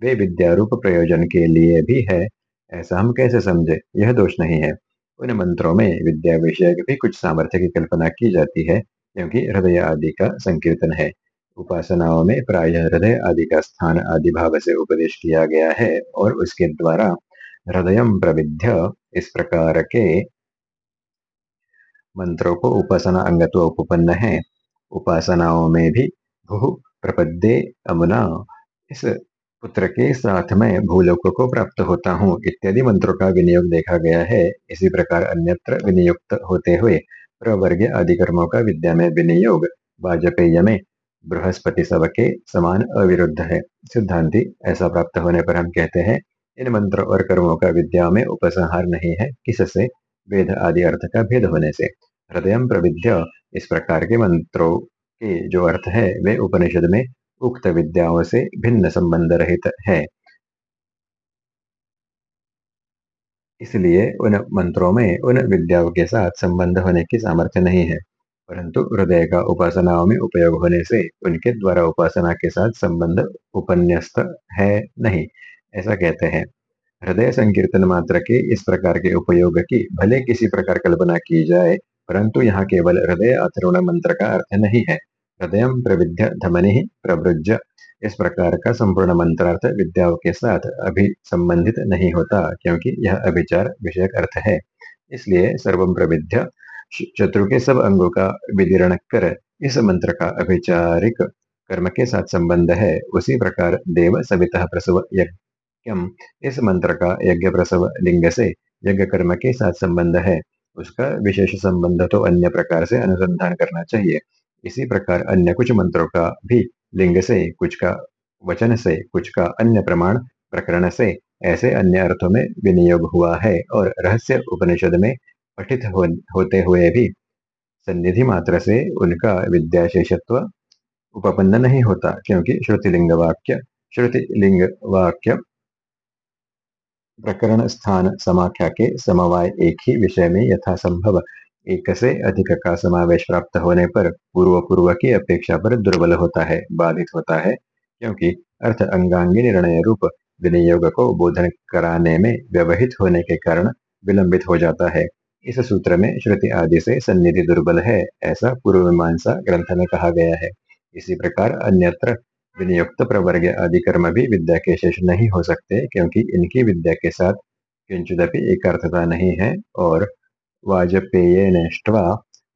वे विद्यारूप प्रयोजन के लिए भी है, ऐसा हम कैसे समझे? यह दोष नहीं है। उन मंत्रों में विद्या विषय भी कुछ सामर्थ्य की कल्पना की जाती है, क्योंकि हृदय आदि का संकीर्तन है। उपासनाओं में प्राय हृदय आदि का स्थान आदि भाव से उपदेश किया गया है और उसके द्वारा हृदय प्रविध्य इस प्रकार के मंत्रों को उपासना अंगत्व उपपन्न है। उपासनाओं में भी भू प्रपद्ये अमुना। इस पुत्र के साथ में भूलोक को प्राप्त होता हूँ। इत्यादि मंत्रों का विनियोग देखा गया है। इसी प्रकार अन्यत्र विनियुक्त होते हुए प्रवर्ग आदि कर्मों का विद्या में विनियोग वाजपेय में बृहस्पति सब के समान अविरुद्ध है। सिद्धांति ऐसा प्राप्त होने पर हम कहते हैं इन मंत्र और कर्मों का विद्या में उपसंहार नहीं है, किससे? वेद आदि अर्थ का भेद होने से। हृदय प्रविध्य इस प्रकार के मंत्रों के जो अर्थ है, वे उपनिषद में उक्त विद्याओं से भिन्न संबंध रहित है। इसलिए उन मंत्रों में उन विद्याओं के साथ संबंध होने की सामर्थ्य नहीं है, परंतु हृदय का उपासनाओं में उपयोग होने से उनके द्वारा उपासना के साथ संबंध उपन्यस्त है नहीं। ऐसा कहते हैं। हृदय संकीर्तन मात्र के इस प्रकार के उपयोग की भले किसी प्रकार कल्पना की जाए, परंतु यहाँ केवल हृदय अथर्वण मंत्र का अर्थ नहीं है। हृदय प्रविध्य धमनि प्रवृज इस प्रकार का संपूर्ण मंत्रार्थ विद्याओं के साथ अभी संबंधित नहीं होता, क्योंकि यह अभिचार विषयक अर्थ है। इसलिए सर्वम प्रविध्य शत्रु के सब अंगों का विदीर्ण कर, इस मंत्र का अभिचारिक कर्म के साथ संबंध है। उसी प्रकार देव सविता प्रसव यज्ञम इस मंत्र का यज्ञ प्रसव लिंग से यज्ञ कर्म के साथ संबंध है। उसका विशेष संबंध तो अन्य प्रकार से अनुसंधान करना चाहिए। इसी प्रकार अन्य कुछ मंत्रों का भी लिंग से कुछ का वचन से कुछ का अन्य प्रमाण प्रकरण से ऐसे अन्य अर्थों में विनियोग हुआ है और रहस्य उपनिषद में पठित हो, होते हुए भी सन्निधि मात्र से उनका विद्याशेषत्व उपपन्न नहीं होता क्योंकि श्रुतिलिंग वाक्य श्रुतिलिंग वाक्य प्रकरण स्थान समाख्या के समवाय एक ही विषय में यथासंभव एक से अधिक का समावेश प्राप्त होने पर पूर्व पूर्व की अपेक्षा पर दुर्बल होता है, बाधित होता है, क्योंकि अर्थ अंगांगी निर्णय रूप विनियोग को बोधन कराने में व्यवहित होने के कारण विलंबित हो जाता है। इस सूत्र में श्रुति आदि से सन्निधि दुर्बल है, ऐसा पूर्व मीमांसा ग्रंथ में कहा गया है। इसी प्रकार अन्यत्र विनियुक्त प्रवर्ग आदि कर्म भी विद्या के शेष नहीं हो सकते, क्योंकि इनकी विद्या के साथ किंचुदपि एक अर्थता नहीं है। और वाजपेय नेष्ट्वा,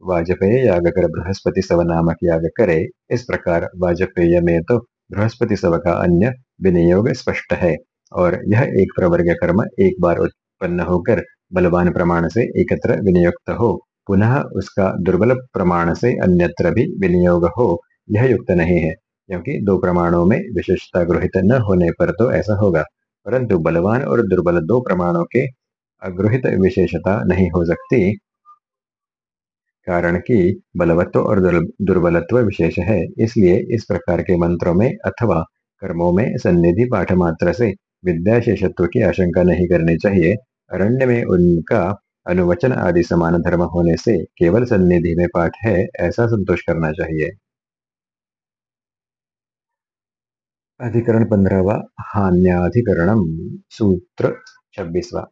वाजपेय याग कर बृहस्पति सव नामक याग करे। इस प्रकार वाजपेय में तो बृहस्पति सव का अन्य विनियोग स्पष्ट है। और यह एक प्रवर्ग कर्म एक बार उत्पन्न होकर बलवान प्रमाण से एकत्र विनियुक्त हो। पुनः उसका दुर्बल प्रमाण से अन्यत्र भी विनियोग हो, यह युक्त नहीं है। क्योंकि दो प्रमाणों में विशेषता गृहित न होने पर तो ऐसा होगा। परंतु बलवान और दुर्बल दो प्रमाणों के अगृहित विशेषता नहीं हो सकती। कारण कि बलवत्व और दुर्बलत्व विशेष है, इसलिए इस प्रकार के मंत्रों में अथवा कर्मों में सन्निधि पाठ मात्र से विद्या शेषत्व की आशंका नहीं करनी चाहिए। अरण्य में उनका अनुवचन आदि समान धर्म होने से केवल सन्निधि में पाठ है, ऐसा संतोष करना चाहिए। अधिकरण पंद्रहवा हान्याधिकरणम सूत्र छब्बीसवा।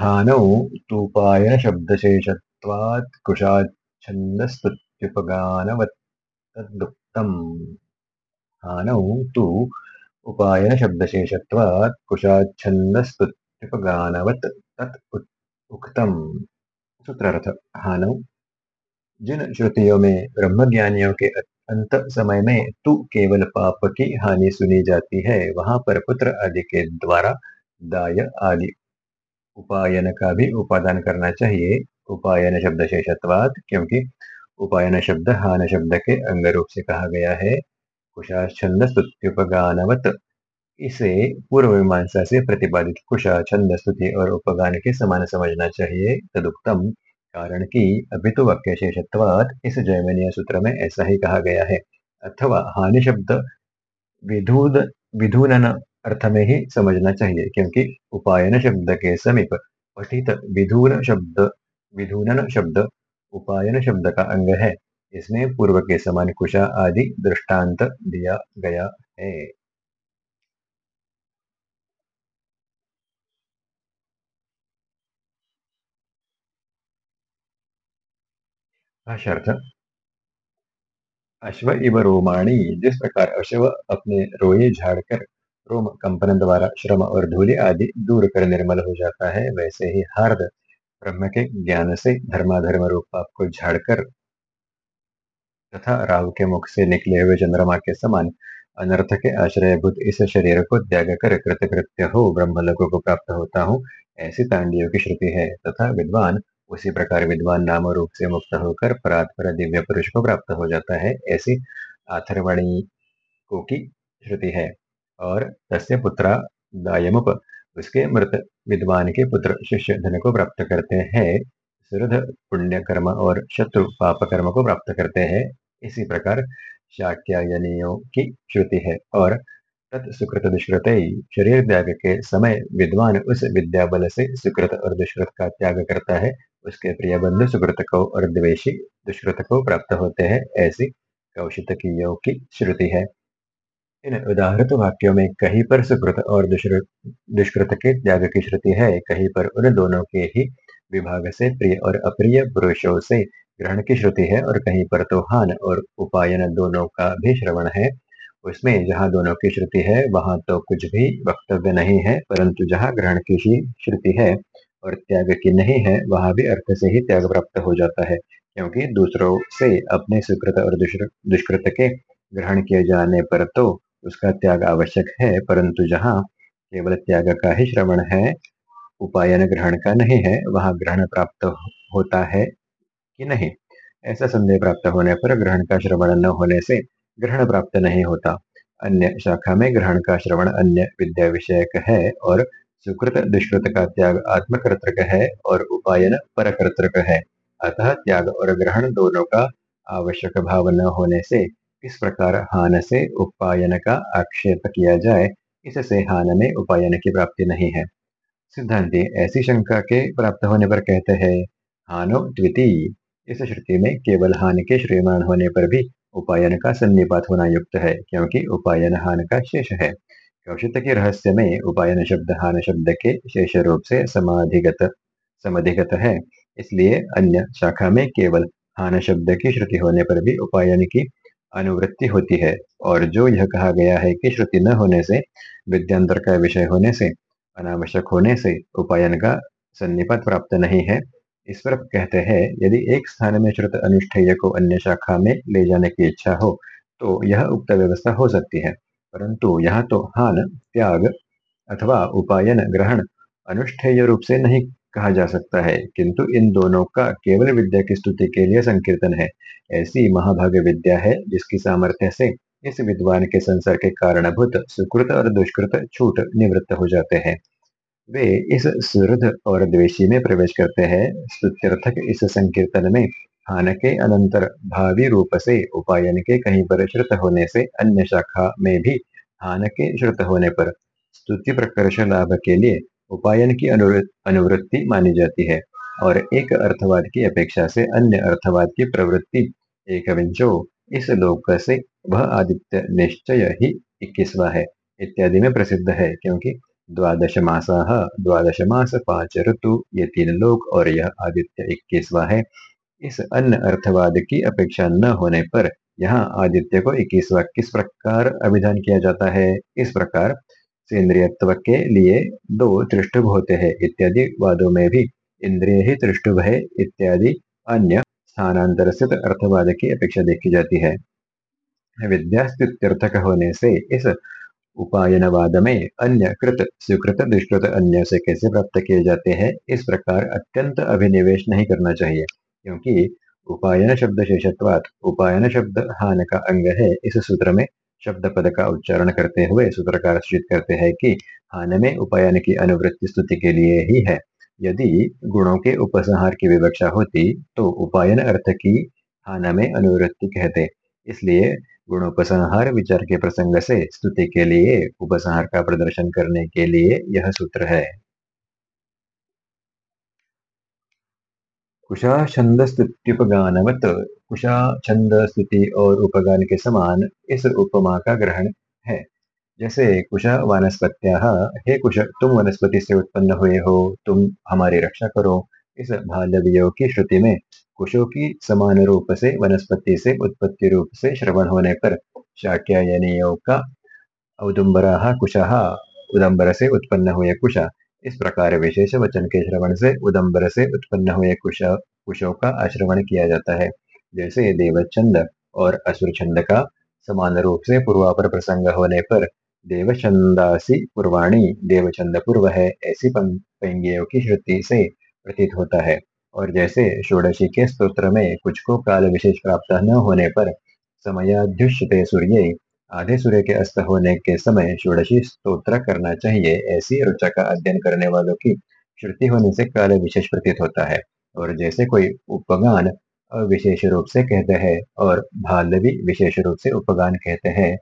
हानौ तूपायनशब्दशेषत्वात् कुशाच्छन्दस्तुत्युपगानवत्तदुक्तम् हानौ तु उपायनशब्दशेषत्वात् कुशाच्छन्दस्तुत्युपगानवत् तत् उक्तम्। सूत्रार्थ, हानौ जिन श्रुतियों में ब्रह्मज्ञानियों के अंत समय में तू केवल पाप की हानि सुनी जाती है, वहाँ पर पुत्र आदि के द्वारा दाय आदि उपायन का भी उपादान करना चाहिए। उपायन शब्द शेषत्वात, क्योंकि उपायन शब्द हान शब्द के अंग रूप से कहा गया है। कुशाछंद स्तुत्युपगानवत इसे पूर्व मीमांसा से प्रतिपादित कुशा छंद स्तुति और उपगान के समान समझना चाहिए। तदुक्तम कारण कि अभी तो वाक्य शेषत्वात इस जयमनीय सूत्र में ऐसा ही कहा गया है। अथवा हानि शब्द विधूद, विधूनन अर्थ में ही समझना चाहिए, क्योंकि उपायन शब्द के समीप पठित विधून शब्द, विधूनन शब्द उपायन शब्द का अंग है। इसमें पूर्व के समान कुशा आदि दृष्टांत दिया गया है। भाष्यार्थ अश्व इव रोमाणी, जिस प्रकार अश्व अपने रोए झाड़कर रोम कंपन द्वारा श्रम और धूलि आदि दूर कर निर्मल हो जाता है, वैसे ही हार्द ब्रह्म के ज्ञान से धर्माधर्म रूप पाप को झाड़कर तथा राहु के मुख से निकले हुए चंद्रमा के समान अनर्थ के आश्रयभूत इस शरीर को त्याग कर कृतकृत्य हो ब्रह्मलोक को प्राप्त होता हूँ, ऐसी तांडियों की श्रुति है, तथा विद्वान उसी प्रकार विद्वान नाम रूप से मुक्त होकर परात्पर दिव्य पुरुष को प्राप्त हो जाता है। ऐसी आथर्वणी को की श्रुति है। और तस्य पुत्रा दायमुप, उसके मृत विद्वान के पुत्र शिष्य धन को प्राप्त करते हैं। सुहृद पुण्य कर्म और शत्रु पाप कर्म को प्राप्त करते हैं। इसी प्रकार शाक्यायनियों की श्रुति है। और तत्सुकृत दुष्कृत शरीर त्याग के समय विद्वान उस विद्या बल से सुकृत और दुष्कृत का त्याग करता है। उसके प्रिय बंधु सुकृत को और द्वेषी दुष्कृत को प्राप्त होते हैं। ऐसी कौशितकियों की श्रुति है। इन उदाहृत वाक्यों में कहीं पर सुकृत और दुष्कृत के त्याग की श्रुति है। कहीं पर उन दोनों के ही विभाग से प्रिय और अप्रिय पुरुषों से ग्रहण की श्रुति है और कहीं पर तो हान और उपायन दोनों का भी श्रवण है। उसमें जहाँ दोनों की श्रुति है, वहाँ तो कुछ भी वक्तव्य नहीं है, परंतु जहाँ ग्रहण की ही श्रुति है और त्याग की नहीं है, वहाँ भी अर्थ से ही त्याग प्राप्त हो जाता है, क्योंकि दूसरों से अपने सुकृत और दुष्कृत के ग्रहण किए जाने पर तो उसका त्याग आवश्यक है, परंतु जहाँ केवल त्याग का ही श्रवण है, उपायन ग्रहण का नहीं है, वहाँ ग्रहण प्राप्त होता है कि नहीं? ऐसा संदेह प्राप्त होने पर ग्रहण का श्रवण न होने से ग्रहण प्राप्त नहीं होता। अन्य शाखा में ग्रहण का श्रवण अन्य विद्या विषयक है और सुकृत दुष्कृत का त्याग आत्मकर्तृक है और उपायन परकर्तृक है। अतः त्याग और ग्रहण दोनों का आवश्यक भाव न होने से इस प्रकार हान से उपायन का आक्षेप किया जाए, इससे हान में उपायन की प्राप्ति नहीं है। सिद्धांति ऐसी शंका के प्राप्त होने पर कहते हैं, हानो द्वितीय। इस श्रुति में केवल हान के श्रीमान होने पर भी उपायन का सन्निपात होना युक्त है, क्योंकि उपायन हान का शेष है। कौशित के रहस्य में उपायन शब्द हान शब्द के शेष रूप से समाधिगत समाधिगत है। इसलिए अन्य शाखा में केवल हान शब्द की श्रुति होने पर भी उपायन की अनुवृत्ति होती है, और जो यह कहा गया है कि श्रुति न होने से, विद्यांतर का विषय होने से, अनावश्यक होने से उपायन का सन्निपत प्राप्त नहीं है। इस पर कहते हैं, यदि एक स्थान में श्रुत अनुष्ठेय को अन्य शाखा में ले जाने की इच्छा हो तो यह उक्त व्यवस्था हो सकती है। परंतु यहाँ तो हान, त्याग अथवा उपायन, ग्रहण अनुष्ठेय रूप से नहीं कहा जा सकता है, किंतु इन दोनों का केवल विद्या की स्तुति के लिए संकीर्तन है। ऐसी महाभाग्य विद्या है, जिसकी सामर्थ्य से इस विद्वान के संसार के कारणभूत, सुकृत और दुष्कृत, छूट निवृत्त हो जाते हैं। वे इस सुहृद और द्वेषी में प्रवेश करते हैं। स्तुत्यर्थक इस संकीर्तन में हान के अनंतर भावी रूप से उपायन के कहीं पर श्रुत होने से अन्य शाखा में भी हान के श्रुत होने पर स्तुति प्रकर्ष लाभ के लिए उपायन की अनुवृत्ति मानी जाती है और एक अर्थवाद की अपेक्षा से अन्य अर्थवाद की प्रवृत्ति एक विंशो इस लोक से वह आदित्य निश्चय ही इक्कीसवा है। इत्यादि में प्रसिद्ध है क्योंकि द्वादश मासाः द्वादश मास पाँच ऋतु ये तीन लोक और यह आदित्य इक्कीसवा है। इस अन्य अर्थवाद की अपेक्षा न होने पर यहाँ आदित्य को इक्कीसवा किस प्रकार अभिधान किया जाता है? इस प्रकार सेन्द्रियत्व के लिए दो त्रिष्टुभ होते हैं, इत्यादि वादों में भी। इंद्रिय ही त्रिष्टुभ है, इत्यादि अन्य स्थानांतर स्थित अर्थवाद की अपेक्षा देखी जाती है। विद्यास्थित्यर्थक होने से इस उपायनवाद में अन्य कृत स्वीकृत दुष्कृत अन्य से कैसे प्राप्त किए जाते हैं? इस प्रकार अत्यंत अभिनिवेश नहीं करना चाहिए, क्योंकि उपायन शब्द शेषत्वात, उपायन शब्द हान का अंग है। इस सूत्र में शब्द पद का उच्चारण करते हुए सूत्रकार सूचित करते हैं कि हान में उपायन की अनुवृत्ति स्तुति के लिए ही है। यदि गुणों के उपसंहार की विवक्षा होती तो उपायन अर्थ की हान में अनुवृत्ति कहते। इसलिए गुणोपसंहार विचार के प्रसंग से स्तुति के लिए, उपसंहार का प्रदर्शन करने के लिए यह सूत्र है। कुशा छंद स्तुत्युपगानवत, कुशा छंद स्तुति और उपगान के समान इस उपमा का ग्रहण है। जैसे, कुशा वनस्पत्या, हे कुश, तुम वनस्पति से उत्पन्न हुए हो, तुम हमारी रक्षा करो इस भालवियों की श्रुति में कुशों की समान रूप से वनस्पति से उत्पत्ति रूप से श्रवण होने पर शाक्यायनियों का औदुम्बरा कुशाह, उदम्बर से उत्पन्न हुए कुशा, इस प्रकार विशेष वचन के श्रवण से उदम्बर से उत्पन्न हुए कुश, कुशों का आश्रवण किया जाता है। जैसे देवचंद और असुर छंद का समान रूप से पूर्वापर प्रसंग होने पर देवचंदासी पूर्वाणी देवचंद पूर्व है, ऐसी पंगियों की श्रुति से प्रतीत होता है। और जैसे षोडशी के स्तोत्र में कुछ को काल विशेष प्राप्त न होने पर समयाध्युष्यते सूर्य, आधे सूर्य के अस्त होने के समय षोडशी स्तोत्र करना चाहिए, ऐसी रुचा का अध्ययन करने वालों की श्रुति होने से काल विशेष प्रतीत होता है। और जैसे कोई उपगान विशेष रूप से कहते हैं और भालवी विशेष रूप से उपगान कहते हैं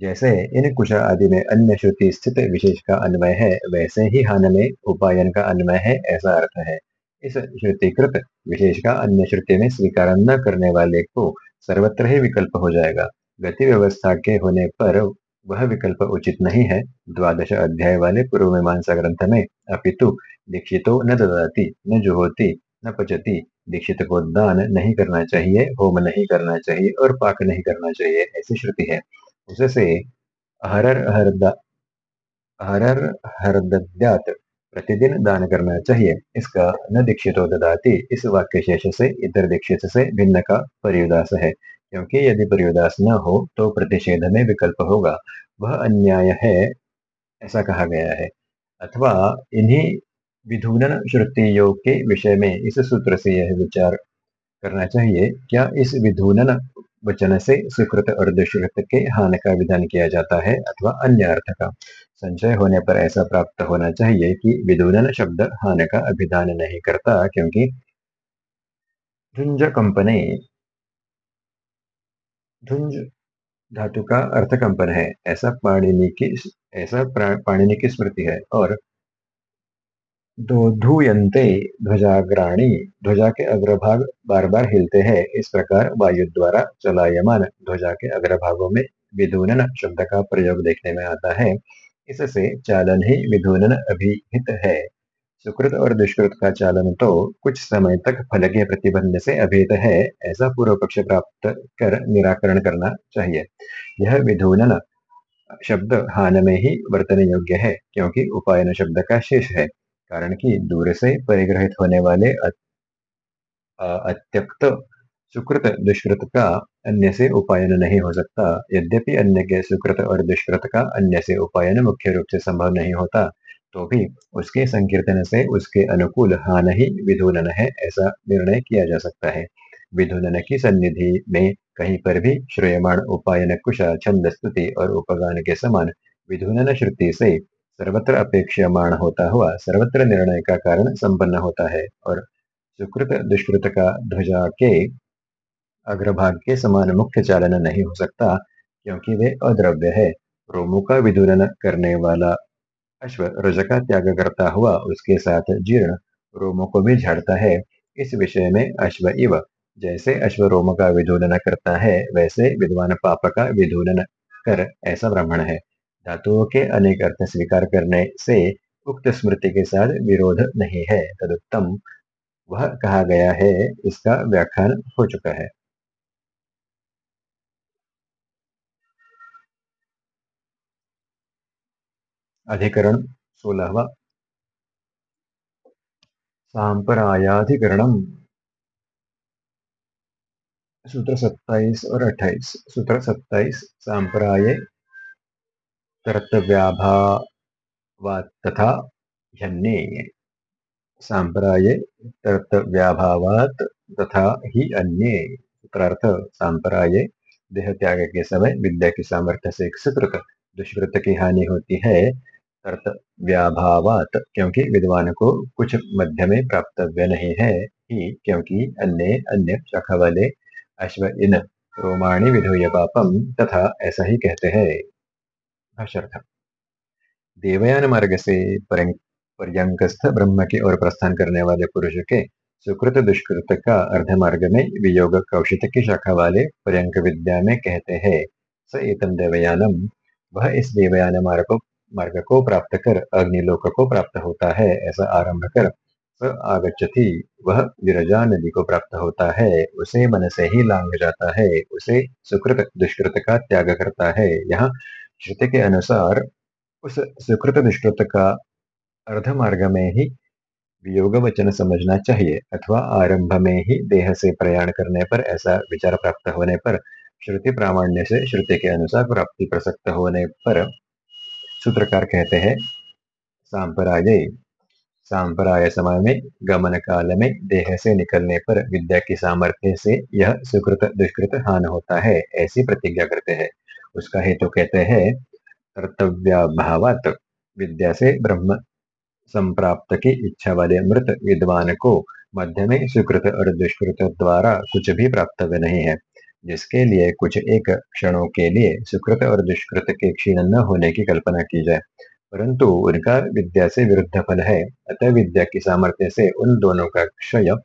जैसे इन कुशा आदि में अन्य श्रुति स्थित विशेष का अन्वय है, वैसे ही हान में उपायन का अन्वय है, ऐसा अर्थ है। इस श्रुतिकृत विशेष का अन्य श्रुति में स्वीकार न करने वाले को सर्वत्र ही विकल्प हो जाएगा। गति व्यवस्था के होने पर वह विकल्प उचित नहीं है। द्वादश अध्याय वाले पूर्व मीमांसा ग्रंथ में, अपितु दीक्षितो न ददाती, न जुहोती, न पचती, दीक्षित को दान नहीं करना चाहिए, होम नहीं करना चाहिए और पाक नहीं करना चाहिए, ऐसी श्रुति है। उससे हरर हरदा, हरर हरद्यात प्रतिदिन दान करना चाहिए। इसका न दीक्षितो ददाती इस वाक्य शेष से इतर दीक्षित से भिन्न का परियुदास है। क्योंकि यदि परियोदास न हो तो प्रतिषेध में विकल्प होगा। वह अन्याय है, ऐसा कहा गया है। अथवा इन्हीं विधूनन श्रुतियों के विषय में इस सूत्र से यह विचार करना चाहिए, क्या इस विधूनन वचन से सुकृत और दुष्कृत के हान का विधान किया जाता है अथवा अन्य अर्थ का। संशय होने पर ऐसा प्राप्त होना चाहिए कि विधूनन शब्द हान का अभिधान नहीं करता, क्योंकि झुंझ कंपने धुंज धातु का अर्थ कंपन है। ऐसा पाणिनि की, ऐसा पाणिनि की स्मृति है और दोधुयंते ध्वजाग्राणी, ध्वजा के अग्रभाग बार बार हिलते हैं। इस प्रकार वायु द्वारा चलायमान ध्वजा के अग्रभागों में विधूनन शब्द का प्रयोग देखने में आता है। इससे चालन ही विधूनन अभिहित है। सुकृत और दुष्कृत का चालन तो कुछ समय तक फल के प्रतिबंध से अभेद है। ऐसा पूर्व पक्ष प्राप्त कर निराकरण करना चाहिए। यह विधूनन शब्द हान में ही वर्तन योग्य है, क्योंकि उपायन शब्द का शेष है। कारण कि दूर से परिग्रहित होने वाले अत्यक्त सुकृत दुष्कृत का अन्य से उपायन नहीं हो सकता। यद्यपि अन्य के सुकृत और दुष्कृत का अन्य से उपायन मुख्य रूप से संभव नहीं होता तो भी उसके संकीर्तन से उसके अनुकूल हान ही विधुनन है, ऐसा निर्णय किया जा सकता है। विधुनन की सन्निधि में कहीं पर भी श्रेयमाण उपायन कुशा छंद स्तुति और उपगान के समान विधुनन श्रुति से सर्वत्र अपेक्षमाण होता हुआ, सर्वत्र निर्णय का कारण संपन्न होता है और सुकृत दुष्कृत का ध्वजा के अग्रभाग के समान मुख्य चालन नहीं हो सकता, क्योंकि वे अद्रव्य है। रोमो का विधुनन करने वाला अश्व रज का त्याग करता हुआ, उसके साथ जीर्ण रोमो को भी झाड़ता है। इस विषय में अश्व इव, जैसे अश्व रोम का विधूलन करता है, वैसे विद्वान पाप का विधूलन कर ऐसा ब्राह्मण है। धातुओं के अनेक अर्थ स्वीकार करने से उक्त स्मृति के साथ विरोध नहीं है। तदुत्तम वह कहा गया है, इसका व्याख्यान हो चुका है। अधिकरण सोलहवा। सांपरायाधिकरणम सूत्र सत्ताईस और अट्ठाईस। सूत्र सत्ताईस सांप्राये कर्तव्याभावात् तथा कर्तव्याभावात् तथा ही अन्य देह त्याग के समय विद्या की सामर्थ्य से एक सुकृत दुष्कृत की हानि होती है, कर्तव्याभावात क्योंकि विद्वान को कुछ मध्य में प्राप्तव्य नहीं है, ही क्योंकि अन्य अन्य शाखा वाले अश्व इन रोमाणी विधोय पापम तथा ऐसा ही कहते हैं। भाष्यर्थ। देवयान मार्ग से पर्यंकस्थ ब्रह्म की ओर प्रस्थान करने वाले पुरुष के सुकृत दुष्कृत का अर्ध मार्ग में वियोग कौशित की शाखा वाले पर्यंक विद्या में कहते हैं, स एतम देवयानम वह इस देवयान मार्ग मार्ग को प्राप्त कर अग्निलोक को प्राप्त होता है, ऐसा आरंभ कर, स आगच्छति, वह विरजा नदी को प्राप्त होता है, उसे मन से ही लांग जाता है, उसे सुकृत दुष्कृत का त्याग करता है, यहाँ श्रुति के अनुसार उस सुकृत दुष्कृत का अर्ध मार्ग में ही वियोग वचन समझना चाहिए अथवा आरंभ में ही देह से प्रयाण करने पर ऐसा विचार प्राप्त होने पर श्रुति प्रामाण्य से श्रुति के अनुसार प्राप्ति प्रसक्त होने पर सूत्रकार कहते हैं सांपराजय सांपराय समय में गमन काल में देह से निकलने पर विद्या की सामर्थ्य से यह सुकृत दुष्कृत हान होता है, ऐसी प्रतिज्ञा करते हैं। उसका हेतु तो कहते हैं, कर्तव्याभावत, विद्या से ब्रह्म संप्राप्त की इच्छा वाले मृत विद्वान को मध्य में सुकृत और दुष्कृत द्वारा कुछ भी प्राप्तव्य नहीं है, जिसके लिए कुछ एक क्षणों के लिए सुकृत और दुष्कृत के क्षीण न होने की कल्पना की जाए। परंतु उनका विद्या से विरुद्ध फल है, अतः विद्या की सामर्थ्य से उन दोनों का क्षय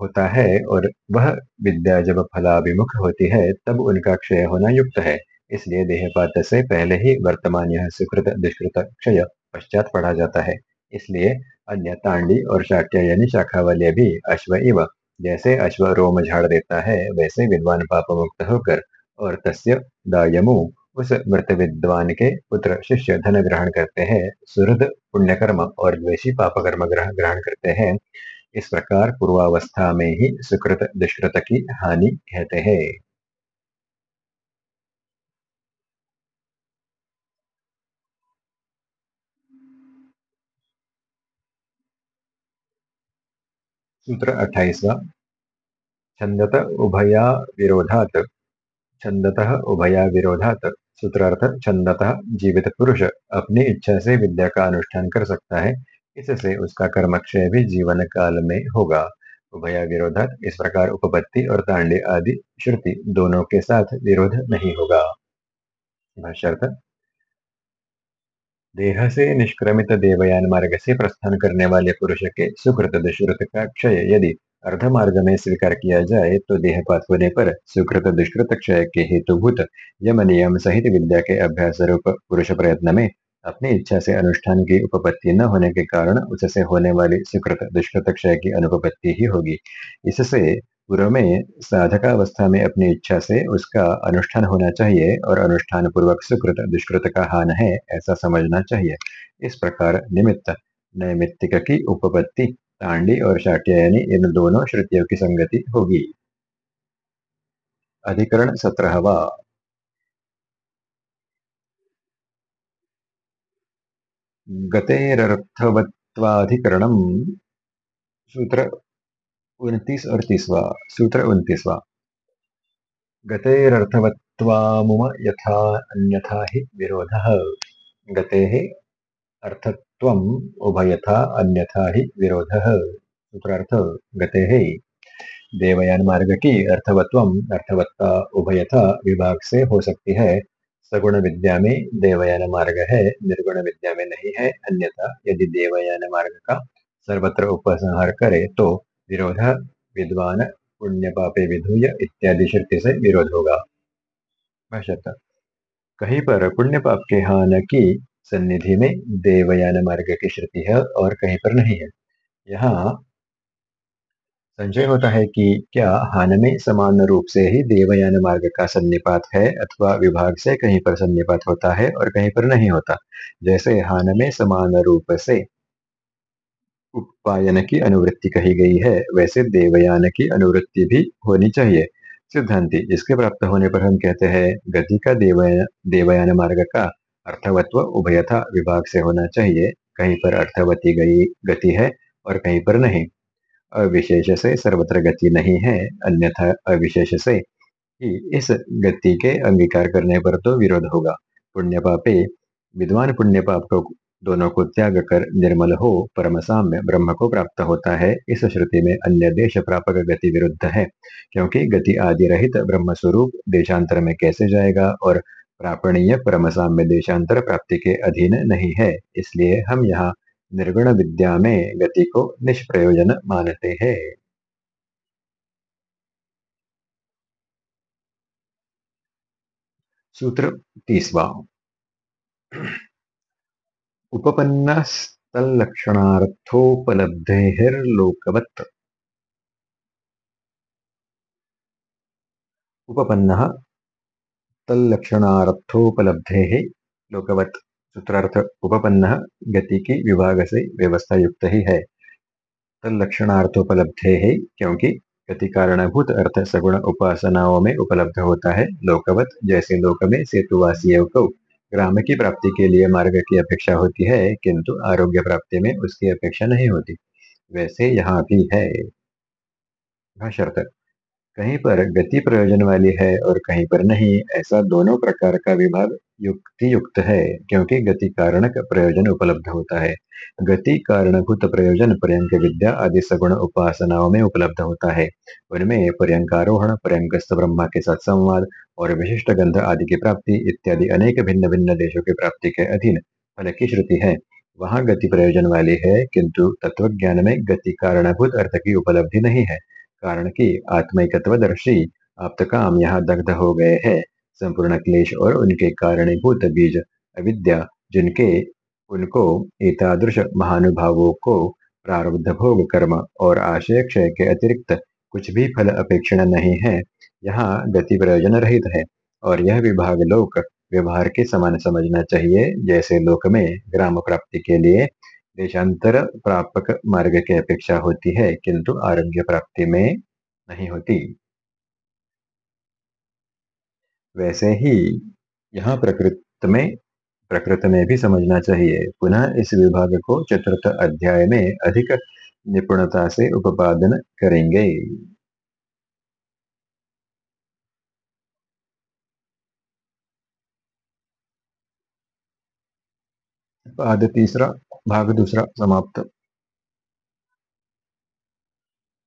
होता है और वह विद्या जब फलाभिमुख होती है, तब उनका क्षय होना युक्त है। इसलिए देहपात से पहले ही वर्तमान यह सुकृत दुष्कृत क्षय पश्चात पढ़ा जाता है। इसलिए अन्य तांडी और शाट्य यानी शाखा वाले भी अश्व इव, जैसे अश्व रोम झाड़ देता है, वैसे विद्वान पाप मुक्त होकर और तस्य दायमु, उस मृत विद्वान के पुत्र शिष्य धन ग्रहण करते हैं, सुहृद पुण्यकर्म और द्वेषी पाप कर्म ग्रहण करते हैं। इस प्रकार पूर्वावस्था में ही सुकृत दुष्कृत की हानि कहते हैं। सूत्र अट्ठाईसवा छंदत उभया विरोधात। छंदत उभया विरोधात। सूत्रार्थ, छंदत जीवित पुरुष अपनी इच्छा से विद्या का अनुष्ठान कर सकता है। इससे उसका कर्मक्षय भी जीवन काल में होगा। उभया विरोधात इस प्रकार उपपत्ति और तांडे आदि श्रुति दोनों के साथ विरोध नहीं होगा। देह से निष्क्रमित देवयान मार्ग से प्रस्थान करने वाले पुरुष के सुकृत दुष्कृत का क्षय यदि अर्ध मार्ग में स्वीकार किया जाए तो देहपात होने पर सुकृत दुष्कृत क्षय के हेतुभूत यम नियम सहित विद्या के अभ्यास रूप पुरुष प्रयत्न में अपनी इच्छा से अनुष्ठान की उपपत्ति न होने के कारण उससे होने वाली सुकृत दुष्कृत क्षय की अनुपत्ति ही होगी। इससे पूर्व में साधकावस्था में अपनी इच्छा से उसका अनुष्ठान होना चाहिए और अनुष्ठान पूर्वक सुकृत, दुष्कृत का हान है ऐसा समझना चाहिए। इस प्रकार निमित्त, नैमित्तिक की उपपत्ति, तांडी और शाट्यायनी इन दोनों श्रुतियों की संगति होगी। अधिकरण सत्रहवा गतेरर्थवत्वाधिकरणम सूत्र उनतीस तीसवा सूत्र उनतीसवा गतेरर्थवत्वामुम यथा अन्यथा हि विरोधः। गतेः अर्थत्वम् उभयथा अन्यथा ही विरोध। सूत्रार्थ, गते देवयान मार्ग की अर्थवत्व अर्थवत्ता उभयथा विभाग से हो सकती है। सगुण विद्या में देवयान मार्ग है। निर्गुण विद्या में नहीं है, अन्यथा यदि देवयान मार्ग का सर्वत्र उपसंहार करे तो विरोध, विद्वान पुण्य पापे विधुय इत्यादि श्रुति से विरोध होगा। कहीं पर पुण्य पाप के हान की सन्निधि में देवयान मार्ग की श्रुति है और कहीं पर नहीं है। यहाँ संशय होता है कि क्या हान में समान रूप से ही देवयान मार्ग का सन्निपात है अथवा विभाग से कहीं पर सन्निपात होता है और कहीं पर नहीं होता? जैसे हान में समान रूप से उपायन की अनुवृत्ति कही गई है, वैसे देवयान की अनुवृत्ति भी होनी चाहिए। सिद्धांति, जिसके प्राप्त होने पर हम कहते हैं, गति का देवयान देवयान मार्ग का अर्थवत्व उभयथा विभाग से होना चाहिए। कहीं पर अर्थवती गई, गति है और कहीं पर नहीं। अविशेष से सर्वत्र गति नहीं है, अन्यथा अविशेष से ही इस गति के अंगीकार करने पर तो विरोध होगा। पुण्य पापे, विद्वान पुण्य पाप को दोनों को त्याग कर निर्मल हो, परम साम्य ब्रह्म को प्राप्त होता है। इस श्रुति में अन्य देश प्रापक गति विरुद्ध है, क्योंकि गति आदि रहित ब्रह्म स्वरूप देशांतर में कैसे जाएगा और प्रापणीय परम साम्य देशांतर प्राप्ति के अधीन नहीं है, इसलिए हम यहाँ निर्गुण विद्या में गति को निष्प्रयोजन मानते हैं। सूत्र तीसवा। उपपन्नस्तल्लक्षणार्थोपलब्धेर्लोकवत्। उपपन्नः तल्लक्षणार्थोपलब्धेः लोकवत्। सूत्रार्थ उपपन्न गति की विभाग से व्यवस्था युक्त ही। है तल्लक्षणार्थोपलब्धे है क्योंकि गति कारणभूत अर्थ सगुण उपासनाओं में उपलब्ध होता है। लोकवत जैसे लोक में सेतुवासियों को ग्राम की प्राप्ति के लिए मार्ग की अपेक्षा होती है, किंतु आरोग्य प्राप्ति में उसकी अपेक्षा नहीं होती। वैसे यहाँ भी है। कहीं पर गति प्रयोजन वाली है और कहीं पर नहीं, ऐसा दोनों प्रकार का विभाग युक्ति युक्त है, क्योंकि गति कारणक प्रयोजन उपलब्ध होता है। गति कारणभूत प्रयोजन पर्यंक विद्या आदि सगुण उपासनाओं में उपलब्ध होता है। उनमें पर्यंकारोहण, पर्यंकस्थ ब्रह्मा के साथ संवाद और विशिष्ट गंध आदि की प्राप्ति इत्यादि अनेक भिन्न भिन्न देशों की प्राप्ति के अधीन फल की श्रुति है। वहाँ गति प्रयोजन वाली है, किंतु तत्व ज्ञान में गति कारणभूत अर्थ की उपलब्धि नहीं है। कारण कि आत्मिकत्वदर्शी काम यहाँ दग्ध हो गए हैं। संपूर्ण क्लेश और उनके कारणीभूत बीज अविद्या, जिनके, उनको एतादृश महानुभावों को प्रारब्ध भोग, कर्म और आशय क्षय के अतिरिक्त कुछ भी फल अपेक्षण नहीं है, यहाँ गति प्रयोजन रहित है। और यह विभाग लोक व्यवहार के समान समझना चाहिए, जैसे लोक में ग्राम प्राप्ति के लिए देशांतर प्रापक मार्ग की अपेक्षा होती है, किंतु आरोग्य प्राप्ति में नहीं होती। वैसे ही यहाँ प्रकृत में प्रकृत में भी समझना चाहिए। पुनः इस विभाग को चतुर्थ अध्याय में अधिक निपुणता से उपादन करेंगे। पाद तीसरा भाग दूसरा समाप्त।